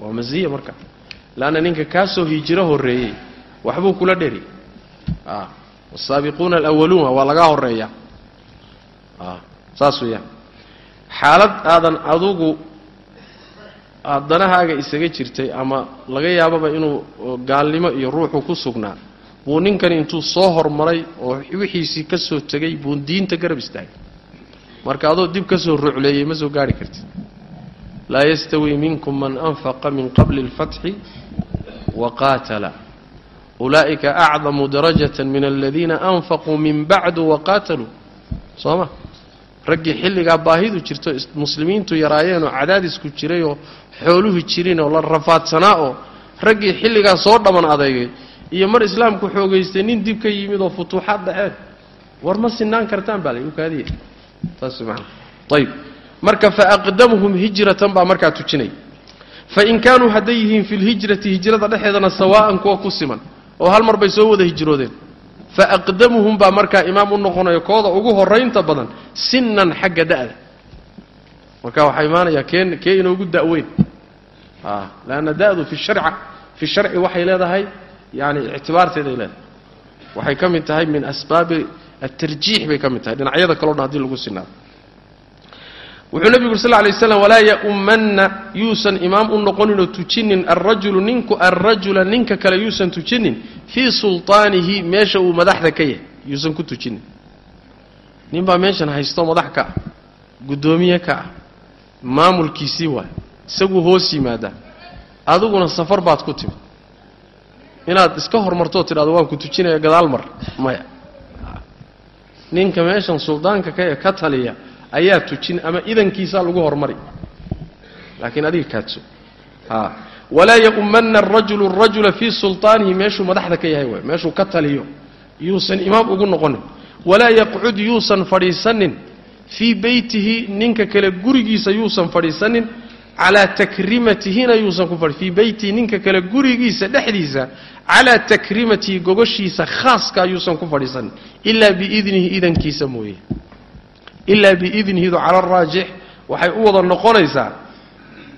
[SPEAKER 1] waa masiya markaa leanna ninka kaasoo hijro horreeyey waxbuu kula dheri. Wasaabiquuna alawaluuna waa lagaa horreeya saas weeyaan xaalad aadan adugu danahaaga isaga jirtay ama laga yaababa inuu gaalnimo iyo ruuxu ku sugnaa buu ninkani intuu soo hormaray oo wixiisii ka soo tegay buu diinta garab istaagay. Marka adoo dib ka soo rucleeyey ma soo gaarhi kartid. Laa yastawi minkum man anfaqa min qabli اlfatxi wa qaatala. Ulaa'ika acdamu darajata min aladiina anfaquu min bacdu waqaataluu soo ma raggii xilligaa baahidu jirto muslimiintu yaraayeenoo cadaadisku jirayoo xooluhu jirinoo la rafaadsanaa oo raggii xilligaa soo dhamman adeegay iyo mar islaamku xoogaystay nin dib ka yimid oo futuuxaad dhaceen. War ma sinaan kartaan baa lagu kaadiya saas maana ayib marka faaqdamuhum hijratan baa markaa tujinaya fain kaanuu hadday yihiin fi lhijrati hijrada dhexeedana sawaa'an kuwa ku siman oo hal mar bay soo wada hijroodeen faaqdamuhum baa markaa imaam u noqonaya kooda ugu horaynta badan sinan xagga da'da marka waxaa imaanayaa kee kee inoogu da'weyn lanna da'du fi sharca fi sharci waxay leedahay yani ictibaarteeday leedahay waxay ka mid tahay min asbaabi atarjiix bay ka mid tahay dhinacyada kaleo dhan haddii lagu sinaado wuxuu nebigu uri sal lay slam walaa ya'ummanna yuusan imaam u noqoninoo tujinin alrajulu ninku alrajula ninka kale yuusan tujinin fii sulطaanihi meesha uu madaxda ka yahay yuusan ku tujinin nin baa meeshan haysto madax ka ah guddoomiye ka ah maamulkiisii waay isaguu hoos yimaadaa adiguna safar baad ku timid inaad iska hormartoo tidhahdo waan ku tujinaya gadaal mar maya ninka meeshan suldaanka ka ka taliya ayaa tujin ama idankiisaa lagu hormari laakiin adiga kaadso a walaa ya'ummanna arajulu arajula fii sulطaanihi meeshuu madaxda ka yahay waay meeshuu ka taliyo yuusan imaam ugu noqonin walaa yaqcud yuusan fadhiisanin fii beytihi ninka kale gurigiisa yuusan fadhiisanin calaa takrimatihina yuusan ku fadhi fii beytihi ninka kale gurigiisa dhexdiisa calaa takrimatihi gogoshiisa khaaska yuusan ku fadhiisanin ilaa biidnihi idankiisa mooye ilaa biidnihidu cala araajix waxay u wada noqonaysaa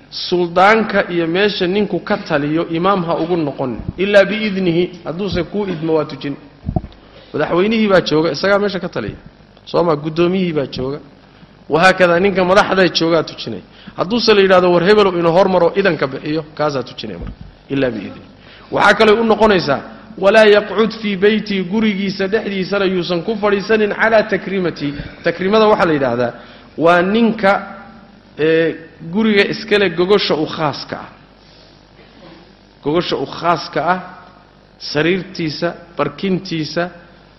[SPEAKER 1] suldaanka iyo meesha ninku ka taliyo imaam ha ugu noqonin ilaa biidnihi hadduuse kuu idmo waa tujin. Madaxweynihii baa jooga isagaa meesha ka taliya. Sooma guddoomiyihii baa jooga. Wahaakadaa ninka madaxdaa joogaa tujinaya hadduuse la yidhahdo war hebelow inuu hormaro idanka bixiyo kaasaa tujinaya marka. Ilaa biidnihi. Waxaa kaloo u noqonaysaa walaa yaqcud fii beytihi gurigiisa dhexdiisana yuusan ku fadhiisanin calaa takrimatihi takrimada waxaa la yidhaahdaa waa ninka ee guriga iskale gogosha u khaaska ah. Gogosha u khaaska ah sariirtiisa barkintiisa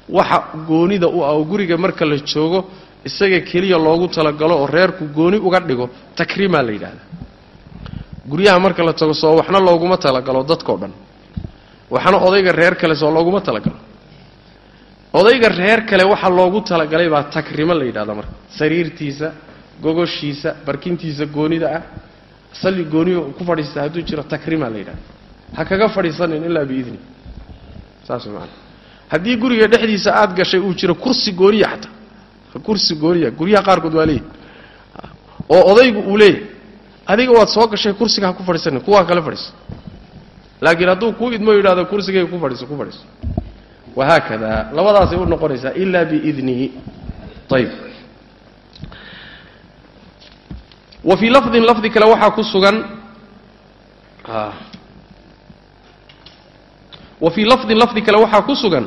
[SPEAKER 1] waxa goonida u ah oo guriga marka la joogo isaga keliya loogu talagalo oo reerku gooni uga dhigo takrimaa la yidhaahdaa. Guryaha marka la tago soo waxna looguma talagalo dadkao dhan. Waxna odayga reer kale soo looguma talagalo. Odayga reer kale waxa loogu talagalay baa takrimo la yidhahda marka. Sariirtiisa gogoshiisa barkintiisa goonida ah salli gooniyo ku fadhiista hadduu jiro takrimaa la yidhahda ha kaga fadhiisanin ilaa biidni. Saas maana haddii guriga dhexdiisa aad gashay uu jiro kursi gooniya xataa. Kursi gooniya guryaha qaarkood waa leeyahy oo odaygu uu leeyahy adiga waad soo gashay kursiga ha ku fadhiisanin kuwaa kale fadhiisa. Laakiin hadduu kuu idmo yidhahdo kursigayga ku fadhiiso ku fadhiiso. Wahaakada labadaasay u noqonaysaa ilaa biidnihi. Ayb wa fii lafdin lafdi kale waxaa ku sugan wa fii lafdin lafdi kale waxaa ku sugan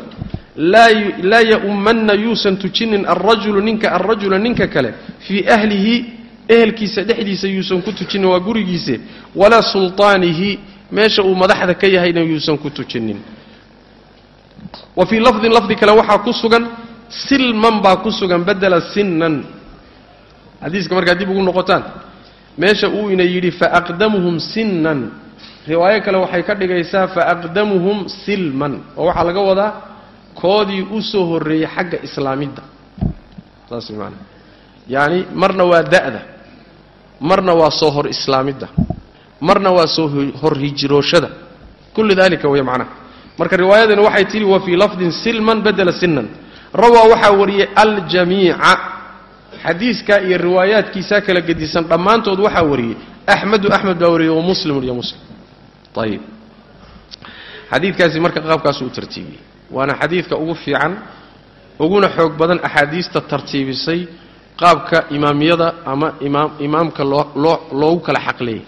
[SPEAKER 1] laa ya'ummanna yuusan tujinin alrajulu ninka alrajula ninka kale fii ahlihi ehelkiisa dhexdiisa yuusan ku tujinin waa gurigiise walaa sulطaanihi meesha uu madaxda ka yahayna yuusan ku tujinin wa fii lafdin lafdi kale waxaa ku sugan silman baa ku sugan bedela sinnan xadiiska markaad dib ugu noqotaan. Meesha uu ina yidhi faaqdamuhum sinnan. Riwaayo kale waxay ka dhigaysaa faaqdamuhum silman. Oo waxaa laga wadaa koodii u soo horreeyey xagga islaamidda saas maana yacani marna waa da'da. Marna waa soo hor islaamidda marna waa soo hor hijrooshada. Kullu dalika way macnaha marka riwaayadani waxay tihi wa fii lafdin silman badela sinan rawaa waxaa wariyey aljamiica xadiiskaa iyo riwaayaadkiisaa kala gedisan dhammaantood waxaa wariyey axmedu axmed baa wariyey wa muslimun iyo muslim. Ayib xadiidkaasi marka qaabkaasuu u tartiibiyey waana xadiidka ugu fiican uguna xoog badan axaadiista tartiibisay qaabka imaamiyada ama imaam imaamka loo loo loogu kala xaqleeyay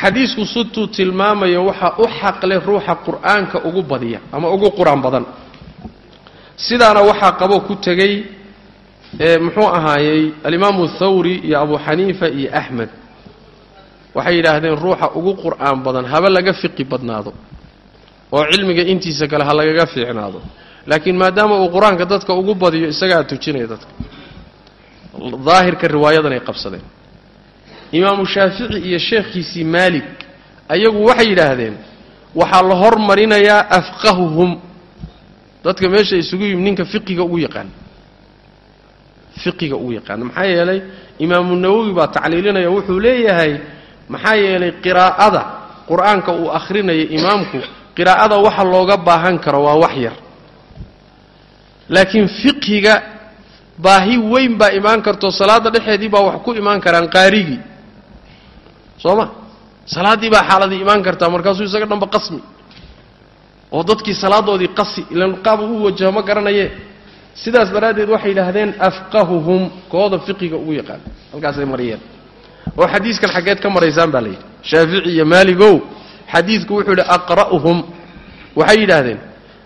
[SPEAKER 1] xadiisku situu tilmaamaya waxaa u xaqle ruuxa qur'aanka ugu badiya ama ugu qur'aan badan. Sidaana waxaa qabo ku tegey muxuu ahaayey alimaamu thawri iyo abu xaniifa iyo axmed waxay yidhaahdeen ruuxa ugu qur'aan badan haba laga fiqi badnaado. Oo cilmiga intiisa kale ha lagaga fiicnaado. Laakiin maadaama uu qur'aanka dadka ugu badiyo isagaa tujinaya dadka. Daahirka riwaayadan ay qabsadeen. Imaamu shaafici iyo sheekhiisii maalik ayagu waxay yidhaahdeen waxaa la hormarinayaa afqahuhum. Dadka meesha isugu yimi ninka fiqiga ugu yaqaan fiqiga ugu yaqaana maxaa yeelay imaamu nawowi baa tacliilinaya wuxuu leeyahay maxaa yeelay qiraa'ada qur'aanka uu akhrinayo imaamku qiraa'ada waxa looga baahan karo waa wax yar. Laakiin fiqhiga baahi weyn baa imaan karto salaadda dhexeedii baa wax ku imaan karaan qaarigii. Soo ma? Salaaddii baa xaaladii imaan kartaa markaasuu isaga dhanba qasmi. Oo dadkii salaadoodii qasi ilan qaab u wajaho ma garanaye sidaas daraaddeed waxay yidhaahdeen afqahuhum kooda fiqiga ugu yaqaan. Halkaasay mariyeen. Oo xadiiskan xaggeed ka maraysaan baa layidhi shaafici iyo maaligow xadiidku wuxuu yidhi aqra'uhum. Waxay yidhaahdeen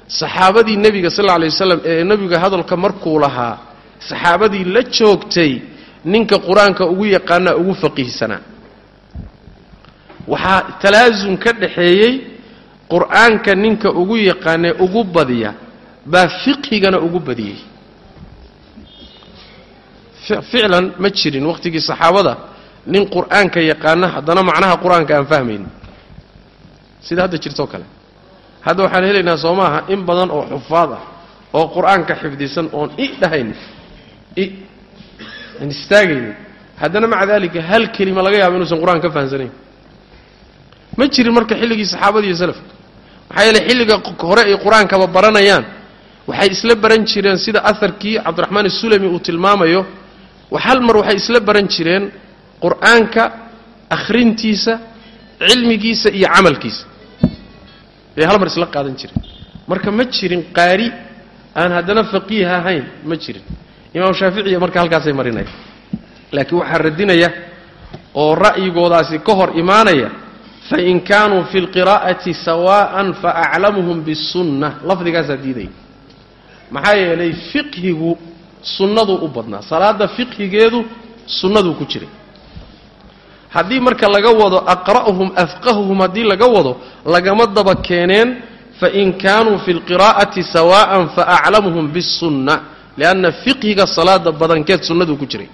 [SPEAKER 1] saxaabadii nebiga sal alla lay waslam ee nebiga hadalka markuu lahaa saxaabadii la joogtay ninka qur'aanka ugu yaqaanaa ugu faqiihsanaa waxaa talaasum ka dhaxeeyey qur'aanka ninka ugu yaqaanee ugu badiya baa fiqhigana ugu badiyey. Ficlan ma jirin wakhtigii saxaabada nin qur'aanka yaqaana haddana macnaha qur'aanka aan fahmaynin sida hadda jirtoo kale. Hadda waxaan helaynaa soo maaha in badan oo xufaad ah oo qur'aanka xifdisan oon i dhahaynin i aan istaagaynin. Haddana maca daalika hal kelima laga yaabo inuusan qur'aan ka fahamsanayn ma jirin marka xilligii saxaabada iyo salafka maxaa yeele xilliga hore ay qur'aankaba baranayaan waxay isla baran jireen sida aharkii cabdiraxmaan isulami uu tilmaamayo. Hal mar waxay isla baran jireen qur'aanka akhrintiisa cilmigiisa iyo camalkiisa. Bay hal mar isla qaadan jireen. Marka ma jirin qaari aan haddana faqiih ahayn ma jirin. Imaam shaaficiya marka halkaasay marinaya laakiin waxaa radinaya oo ra'yigoodaasi ka hor imaanaya fain kaanuu fi lqiraa'ati sawa'an faaclamuhum bisunna lafdigaasaa diidaya maxaa yeelay fiqhigu sunnaduu u badnaa. Salaada fiqhigeedu sunnaduu ku jiray. Haddii marka laga wado aqra'uhum afqahuhum haddii laga wado lagama daba keeneen fain kaanuu fi lqiraa'ati sawa'an faaclamuhum bisunna lianna fiqhiga salaada badankeed sunnaduu ku jiray.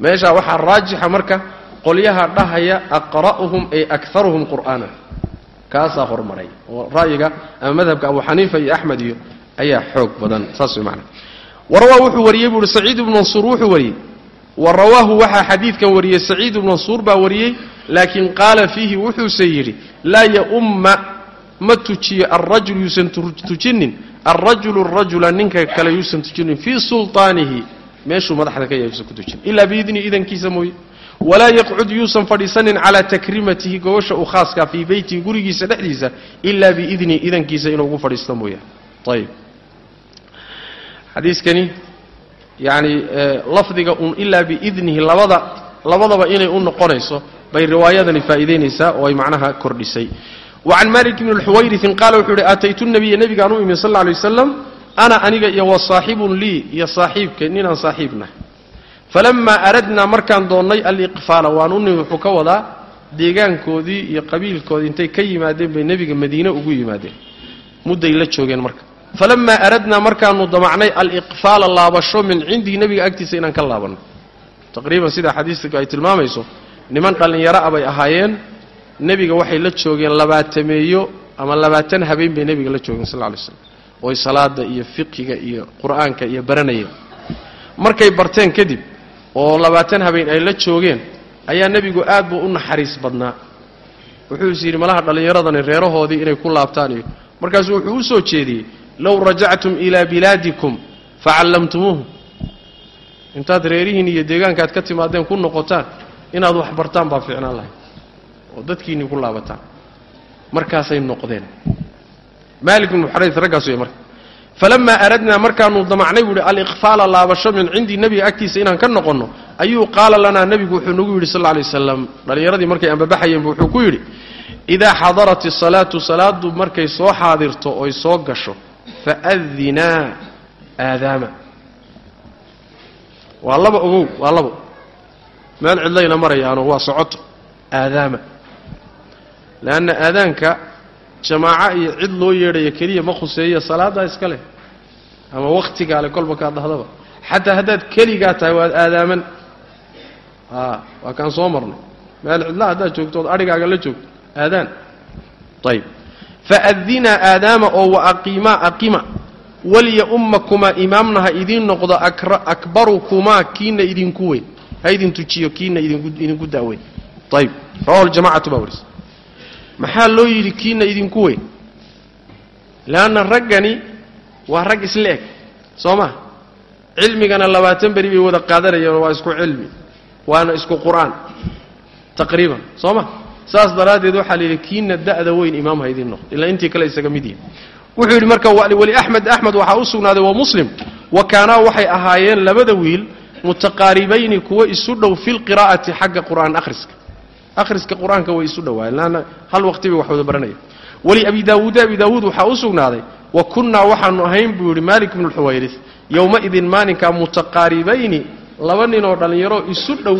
[SPEAKER 1] Meeshaa waxaa raajixa marka qolyaha dhahaya aqra'uhum ay akaruhum qur'aanan kaasaa hormaray. Oo ra'yiga ama madhabka abu xaniifa iyo axmed iyo ayaa xoog badan saas way macnaa warawaa wuxuu wariyey buu uhi saciid ibnu mansuur wuxuu wariyey. Wa rawaahu waxaa xadiidkan wariyey saciid ibnu mansuur baa wariyey laakiin qaala fiihi wuxuuse yidhi laa yaumma ma tujiyo alrajul yuusan tujinin alrajulu rajula ninka kale yuusan tujinin fii sulطaanihi meeshuu madaxda ka yahay yuusan ku tujin. Ilaa biidni idankiisa mooye. Walaa yaqcud yuusan fadhiisanin calaa takrimatihi gobasha uu khaaskaa fii beytihi gurigiisa dhexdiisa ilaa biidni idankiisa inuu fadhiisto mooyaane ayib xadiiskani yacni lafdiga un ilaa biidnihi labada labadaba inay u noqonayso bay riwaayadani faa'iidaynaysaa oo ay macnaha kordhisay. Wa can malik bni lxuwayriin qaala wuxuu ihi aataytu nabiya nebigaan u imi sal lla alay ana aniga iyo wa saaxibun lii iyo saaxiibka ninaan saaxiibnahay falamaa aradnaa markaan doonnay aliqfaala waan u nimi wuxuu ka wadaa deegaankoodii iyo qabiilkoodii intay ka yimaadeen bay nebiga madiine ugu yimaadeen. Mudday la joogeen marka falamaa aradnaa markaanu damacnay aliqfaala laabasho min cindihi nebiga agtiisa inaan ka laabanno taqriiban sida xadiiska ay tilmaamayso niman dhallinyaro ah bay ahaayeen nebiga waxay la joogeen labaatameeyo ama labaatan habeen bay nebiga la joogeen sal ly slam oy salaada iyo fiqiga iyo qur'aanka iyo baranayeen markay barteen kadib oo labaatan habeen ay la joogeen ayaa nebigu aad buu u naxariis badnaa wuxuu is yidhi malaha dhallinyaradani reerahoodii inay ku laabtaan iyo markaasuu wuxuu u soo jeediyey low rajactum ilaa bilaadikum facallamtumuuhu intaad reerihiin iyo deegaankaad ka timaadeen ku noqotaan inaad wax bartaan baa fiicnaan lahay oo dadkiinnii ku laabataan markaasay noqdeen maalik ibnu xarays raggaas wey marka falamaa aradnaa markaanu damacnay buu ihi aliqfaala laabasho min cindii nebiga agtiisa inaan ka noqonno ayuu qaala lanaa nebigu wuxuu nagu yidhi sal alay waslam dhallinyaradii markay ambabaxayeenbu wuxuu ku yidhi idaa xadarat isalaatu salaadu markay soo xaadirto oy soo gasho faadinaa aadaama waa laba ogow waa labo meel cidlayna marayaano waa socoto aadaama. Leanna aadaanka jamaaco iyo cid loo yeedhaya keliya ma khuseeya salaaddaa iska leh ama wakhtigaa le kolba kaa dahdaba xataa haddaad keligaa tahay waad aadaaman. A waa kaan soo marnay. Meel cidla haddaad joogto ood adhigaaga la joogto. Aadaan. Ayb faadinaa aadaama oo wa aqiimaa aqima walya ummakumaa imaamna ha idiin noqdo akbarukumaa kiina idinku weyn ha idin tujiyo kiina idinku daaweyn ayb rawahu ljamacatu baa waris maxaa loo yidhi kiina idinku weyn leanna raggani waa rag isla eg soo ma cilmigana labaatan beri bay wada qaadanayeen waa isku cilmi waana isku qur'aan taqriiban soo ma saas daraaddeed waxaa la yidhi kiina da'da weyn imaam ha idiin noqdo ilaa intii kale isaga mid yihiin wuxuu yidhi marka wali axmed axmed waxaa u sugnaaday wa muslim. Wa kaanaa waxay ahaayeen labada wiil mutaqaaribayni kuwo isu dhow fi lqiraa'ati xagga qur'aan akhriska. Akhriska qur'aanka way isu dhowaayeen laanna hal waqti wax wada baranaya wali abi daawuuda abi daawuud waxaa u sugnaaday wa kunnaa waxaanu ahayn buu yidhi maalik bnu lxuwayris yowmaidin maalinkaa mutaqaaribayni laba ninoo dhallinyaro isu dhow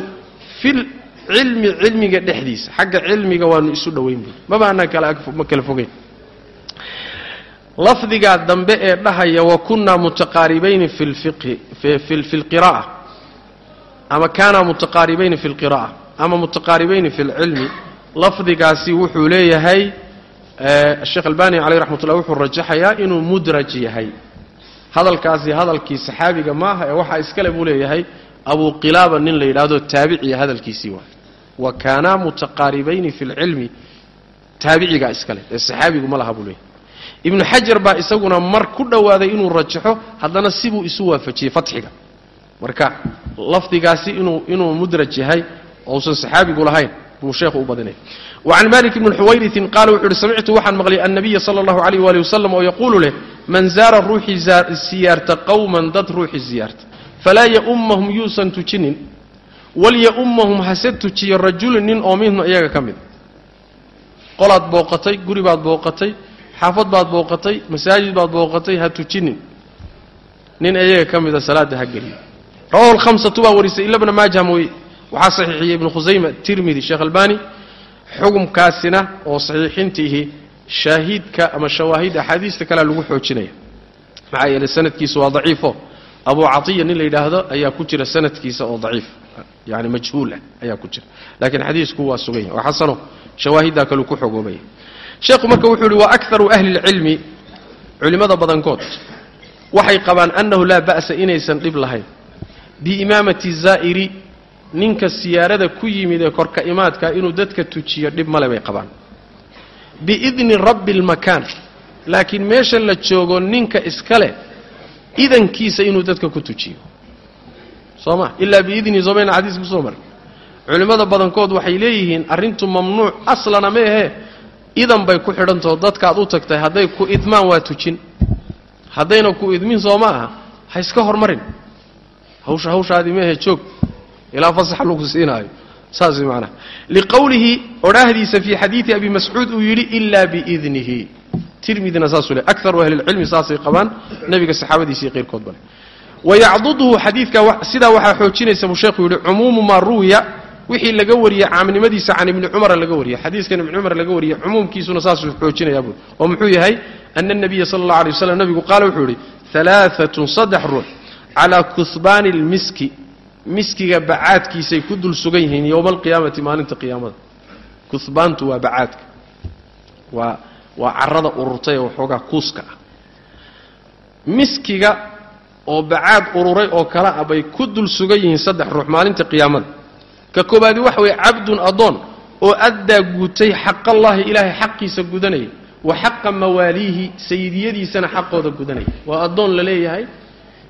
[SPEAKER 1] fil cilmi cilmiga dhexdiisa. Xagga cilmiga waanu isu dhowayn buui maba anaan kalama kala fogeyn. Lafdigaa dambe ee dhahaya wa kunnaa mutaqaaribayni fi lqira'a ama kaanaa mutaqaaribayni fi lqira'a ama mutaqaaribayni fi lcilmi lafdigaasi wuxuu leeyahay sheekh albani caleyh raxmat ullah wuxuu rajaxayaa inuu mudraj yahay. Hadalkaasi hadalkii saxaabiga maaha ee waxaa iskale buu leeyahay abu qilaaba nin la yidhaahdo taabiciya hadalkiisii waay wa kaanaa mutaqaaribayni fi lcilmi taabicigaa iskale ee saxaabigu ma laha buu leeyahay. Ibnu xajar baa isaguna mar ku dhowaaday inuu rajaxo haddana sibuu isu waafajiyey fatxiga. Marka lafdigaasi inuu inuu mudraj yahay ousan saxaabigu lahayn buu sheekhu u badinaya wacan malik bni xuwayritin qaala wuxuu uhi samictu waxaan maqlay annabiya sala allahu alayh waali wasalam oo yaquulu leh man zaara ruuxii siyaarta qowman dad ruuxii siyaarta falaa ya'ummahum yuusan tujinin walya'ummahum hase tujiyo rajulun nin oo minhum iyaga ka mida qolaad booqatay guri baad booqatay xaafad baad booqatay masaajid baad booqatay ha tujinin. Nin iyaga ka mida salaada ha geliyo rawahu lhamsatu baa warisay ila bna maajah mooye. Waxaa saxiixiyey ibnu khusayma tirmidi sheekh albani. Xukumkaasina oo saxiixintiihi shaahiidka ama shawaahid axaadiista kalea lagu xoojinaya. Maxaa yeelay sanadkiisa waa daciifo. Abu catiya nin la yidhaahdo ayaa ku jira sanadkiisa oo daciif yani majhuul ayaa ku jira laakiin xadiisku waa sugan yahy waa xasano shawaahiddaa kaleu ku xogoobaya sheekhu marka wuxuu yihi wa akaru ahli اlcilmi culimmada badankood waxay qabaan annahu laa ba'sa inaysan dhib lahayn biimaamati zaa'iri ninka siyaarada ku yimid ee korka imaadka inuu dadka tujiyo dhib male bay qabaan biidni rabbi اlmakaan laakiin meesha la joogo ninka iskale idankiisa inuu dadka ku tujiyo soo ma ilaa biidni somayna xadiis ku soo maray culimmada badankood waxay leeyihiin arrintu mamnuuc aslana ma ahee idan bay ku xidhantaho dadkaad u tagtay hadday ku idmaan waa tujin. Haddayna ku idmin soo ma aha ha iska hormarin. Hawsha hawshaadii maahe joog. Ilaa fasax lagu siinaayo. Saas macnaha. Liqowlihi odhaahdiisa fii xadiidi abi mascuud uu yidhi ilaa biidnihi. Tirmidina saasuu le akaru ahli saasay qabaan. Nebiga saxaabadiisii qeyrkood bale wayacduduhu xadiidkaa sidaa waxaa xoojinaysa buu sheekhu yidhi cumuumu maa ruwiya wixii laga wariyey caamnimadiisa can ibni cumara laga wariyey xadiiskan ibni cumar laga wariyey cumuumkiisuna saasuu xoojinayaa buu oo muxuu yahay ana anabiya sala allah alay waslam nebigu qaala wuxuu yidhi alaaatun saddex ruux calaa kuhbaani lmiski miskiga bacaadkiisay ku dul sugan yihiin yowma alqiyaamati maalinta qiyaamada kuhbaantu waa bacaadka waa waa carada ururtay ee waxoogaa kuuska ah miskiga oo bacaad ururay oo kale ah bay ku dul sugan yihiin saddex ruux maalinta qiyaamada. Ka koobaadi waxa weeye cabdun addoon oo addaa guutay xaqallaahi ilaahay xaqiisa gudanaya wa xaqa mawaaliihi sayidiyadiisana xaqooda gudanaya waa addoon la leeyahay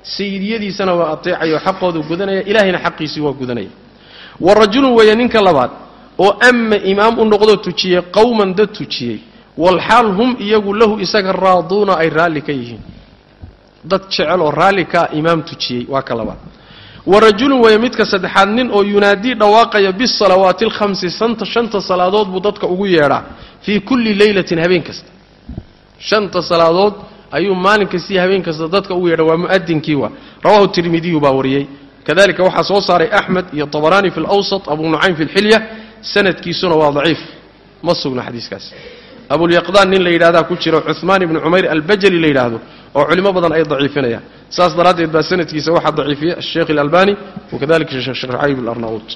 [SPEAKER 1] sayidiyadiisana waa ateecayo xaqooda gudanaya ilaahayna xaqiisii waa gudanaya. Wa rajulun weeye ninka labaad oo ama imaam u noqdoo tujiyey qowman dad tujiyey walxaal hum iyagu lahu isaga raaduuna ay raalli ka yihiin dad jecel oo raalli kaa imaam tujiyey waa ka labaad. Wa rajulun weeye midka saddexaad nin oo yunaadii dhawaaqaya bisalawaati alkhamsi santa shanta salaadood buu dadka ugu yeedhaa fii kulli leylatin habeen kasta. Shanta salaadood ayuu maalin kastii habeen kasta dadka ugu yeedha waa mu'adinkii waa. Rawahu tirmidiyu baa wariyey. Kadalika waxaa soo saaray axmed iyo tabaraani fi lawsat abu nucaym fi lxilya sanadkiisuna waa daciif. Ma sugna xadiiskaas. Abulyaqdaan nin la yidhahdaa ku jiro cuhmaan ibni cumayr albajali la yidhaahdo oo culimo badan ay daciifinayaan. Saas daraaddeed baa sanadkiisa waxaa daciifiyey asheekh alalbani wakadalika shacayb alarnaut.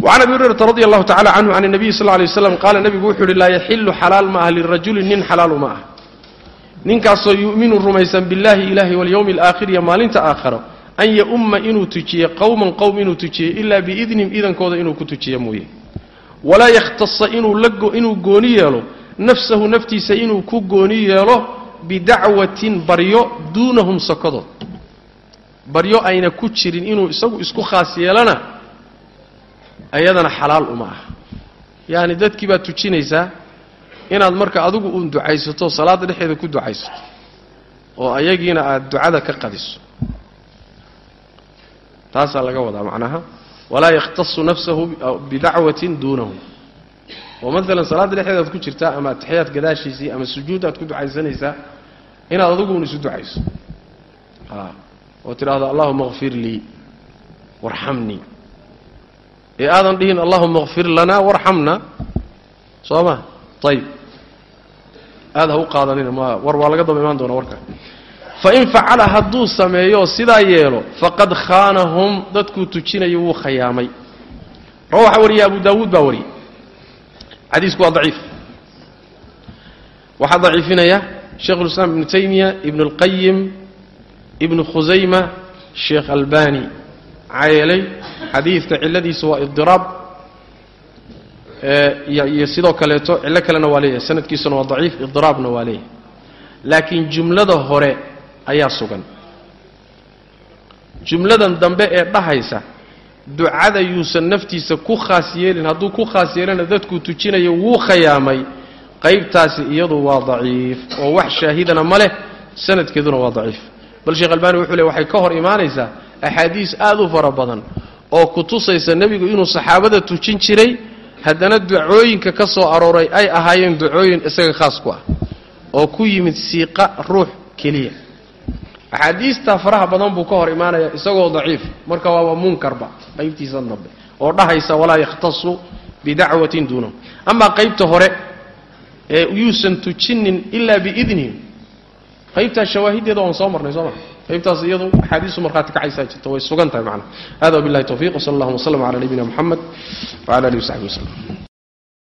[SPEAKER 1] Wacan abi hurayrata radi allahu tacala canhu can nabiyi sal lay waslam qaala nebigu wuxuu uhi laa yaxilu xalaal ma ah lirajulin nin xalaalu ma ah ninkaasoo yu'minu rumaysan billahi ilahi walyowmi alaakhir iyo maalinta aakharo an yaumma inuu tujiye qowman qowm inuu tujiye ilaa biidnihim idankooda inuu ku tujiye mooye walaa yakhtasa inuu gooni yeelo nafsahu naftiisa inuu ku gooni yeelo bidacwatin baryo duunahum sokadood baryo ayna ku jirin inuu isagu isku khaas yeelana ayadana xalaal uma ah yacni dadkii baad tujinaysaa inaad marka adigu uun ducaysato salaadda dhexeeda ku ducaysato oo ayagiina aad ducada ka qadiso. Taasaa laga wadaa macnaha walaa yakhtasu nafsahu bidacwatin duunahu oo maalan salaadda dhexeeda aad ku jirtaa ama ataxiyaad gadaashiisii ama sujuud aad ku ducaysanaysaa inaad adiguun isu ducayso. Oo tidhaahdo allahuma kfir lii warxamnii ee aadan dhihin allahuma kfir lanaa warxamna soo ma ayib aad ha u qaadanina ma war waa laga daba imaan doona warka. Fain facala hadduu sameeyo sidaa yeelo faqad khaanahum dadkuu tujinayo wuu khayaamay. Rawa waxaa wariyay abu daawuud baa wariyey xadiisku waa daciif. Waxaa daciifinaya sheikhulislaam ibnu taymiya ibnu اlqayim ibnu khusayma sheekh albani. Maxaa yeelay xadiidka cilladiisa waa idiraab iyo sidoo kaleeto cillo kalena waa leeyahay. Sanadkiisuna waa daciif idiraabna waa leeyahay. Laakiin jumlada hore ayaa sugan. Jumladan dambe ee dhahaysa ducada yuusan naftiisa ku khaas yeelin hadduu ku khaas yeelana dadkuu tujinayo wuu khayaamay qaybtaasi iyadu waa daciif oo wax shaahidana ma leh sanadkeeduna waa daciif. Bal sheekh albani wuxuu le waxay ka hor imaanaysaa axaadiis aad u fara badan oo ku tusaysa nebigu inuu saxaabada tujin jiray haddana ducooyinka ka soo arooray ay ahaayeen ducooyin isaga khaas ku ah oo ku yimid siiqa ruux keliya axaadiistaa faraha badan buu ka hor imaanaya isagoo daciif. Marka waaba munkarba qaybtiisa dambe. Oo dhahaysa walaa yakhtasu bidacwatin duunahu amaa qaybta hore ee yuusan tujinin ilaa biidnihi qaybtaas shawaahideeda waan soo marnay soo ma qaybtaas iyadu axaadiisu markhaati kacaysaa jirta way sugan tahay macnaha hada wabillahi tawfiq wsala allahuma wslm cala nabiyina moxamed wcala alihi wasaxbi waslem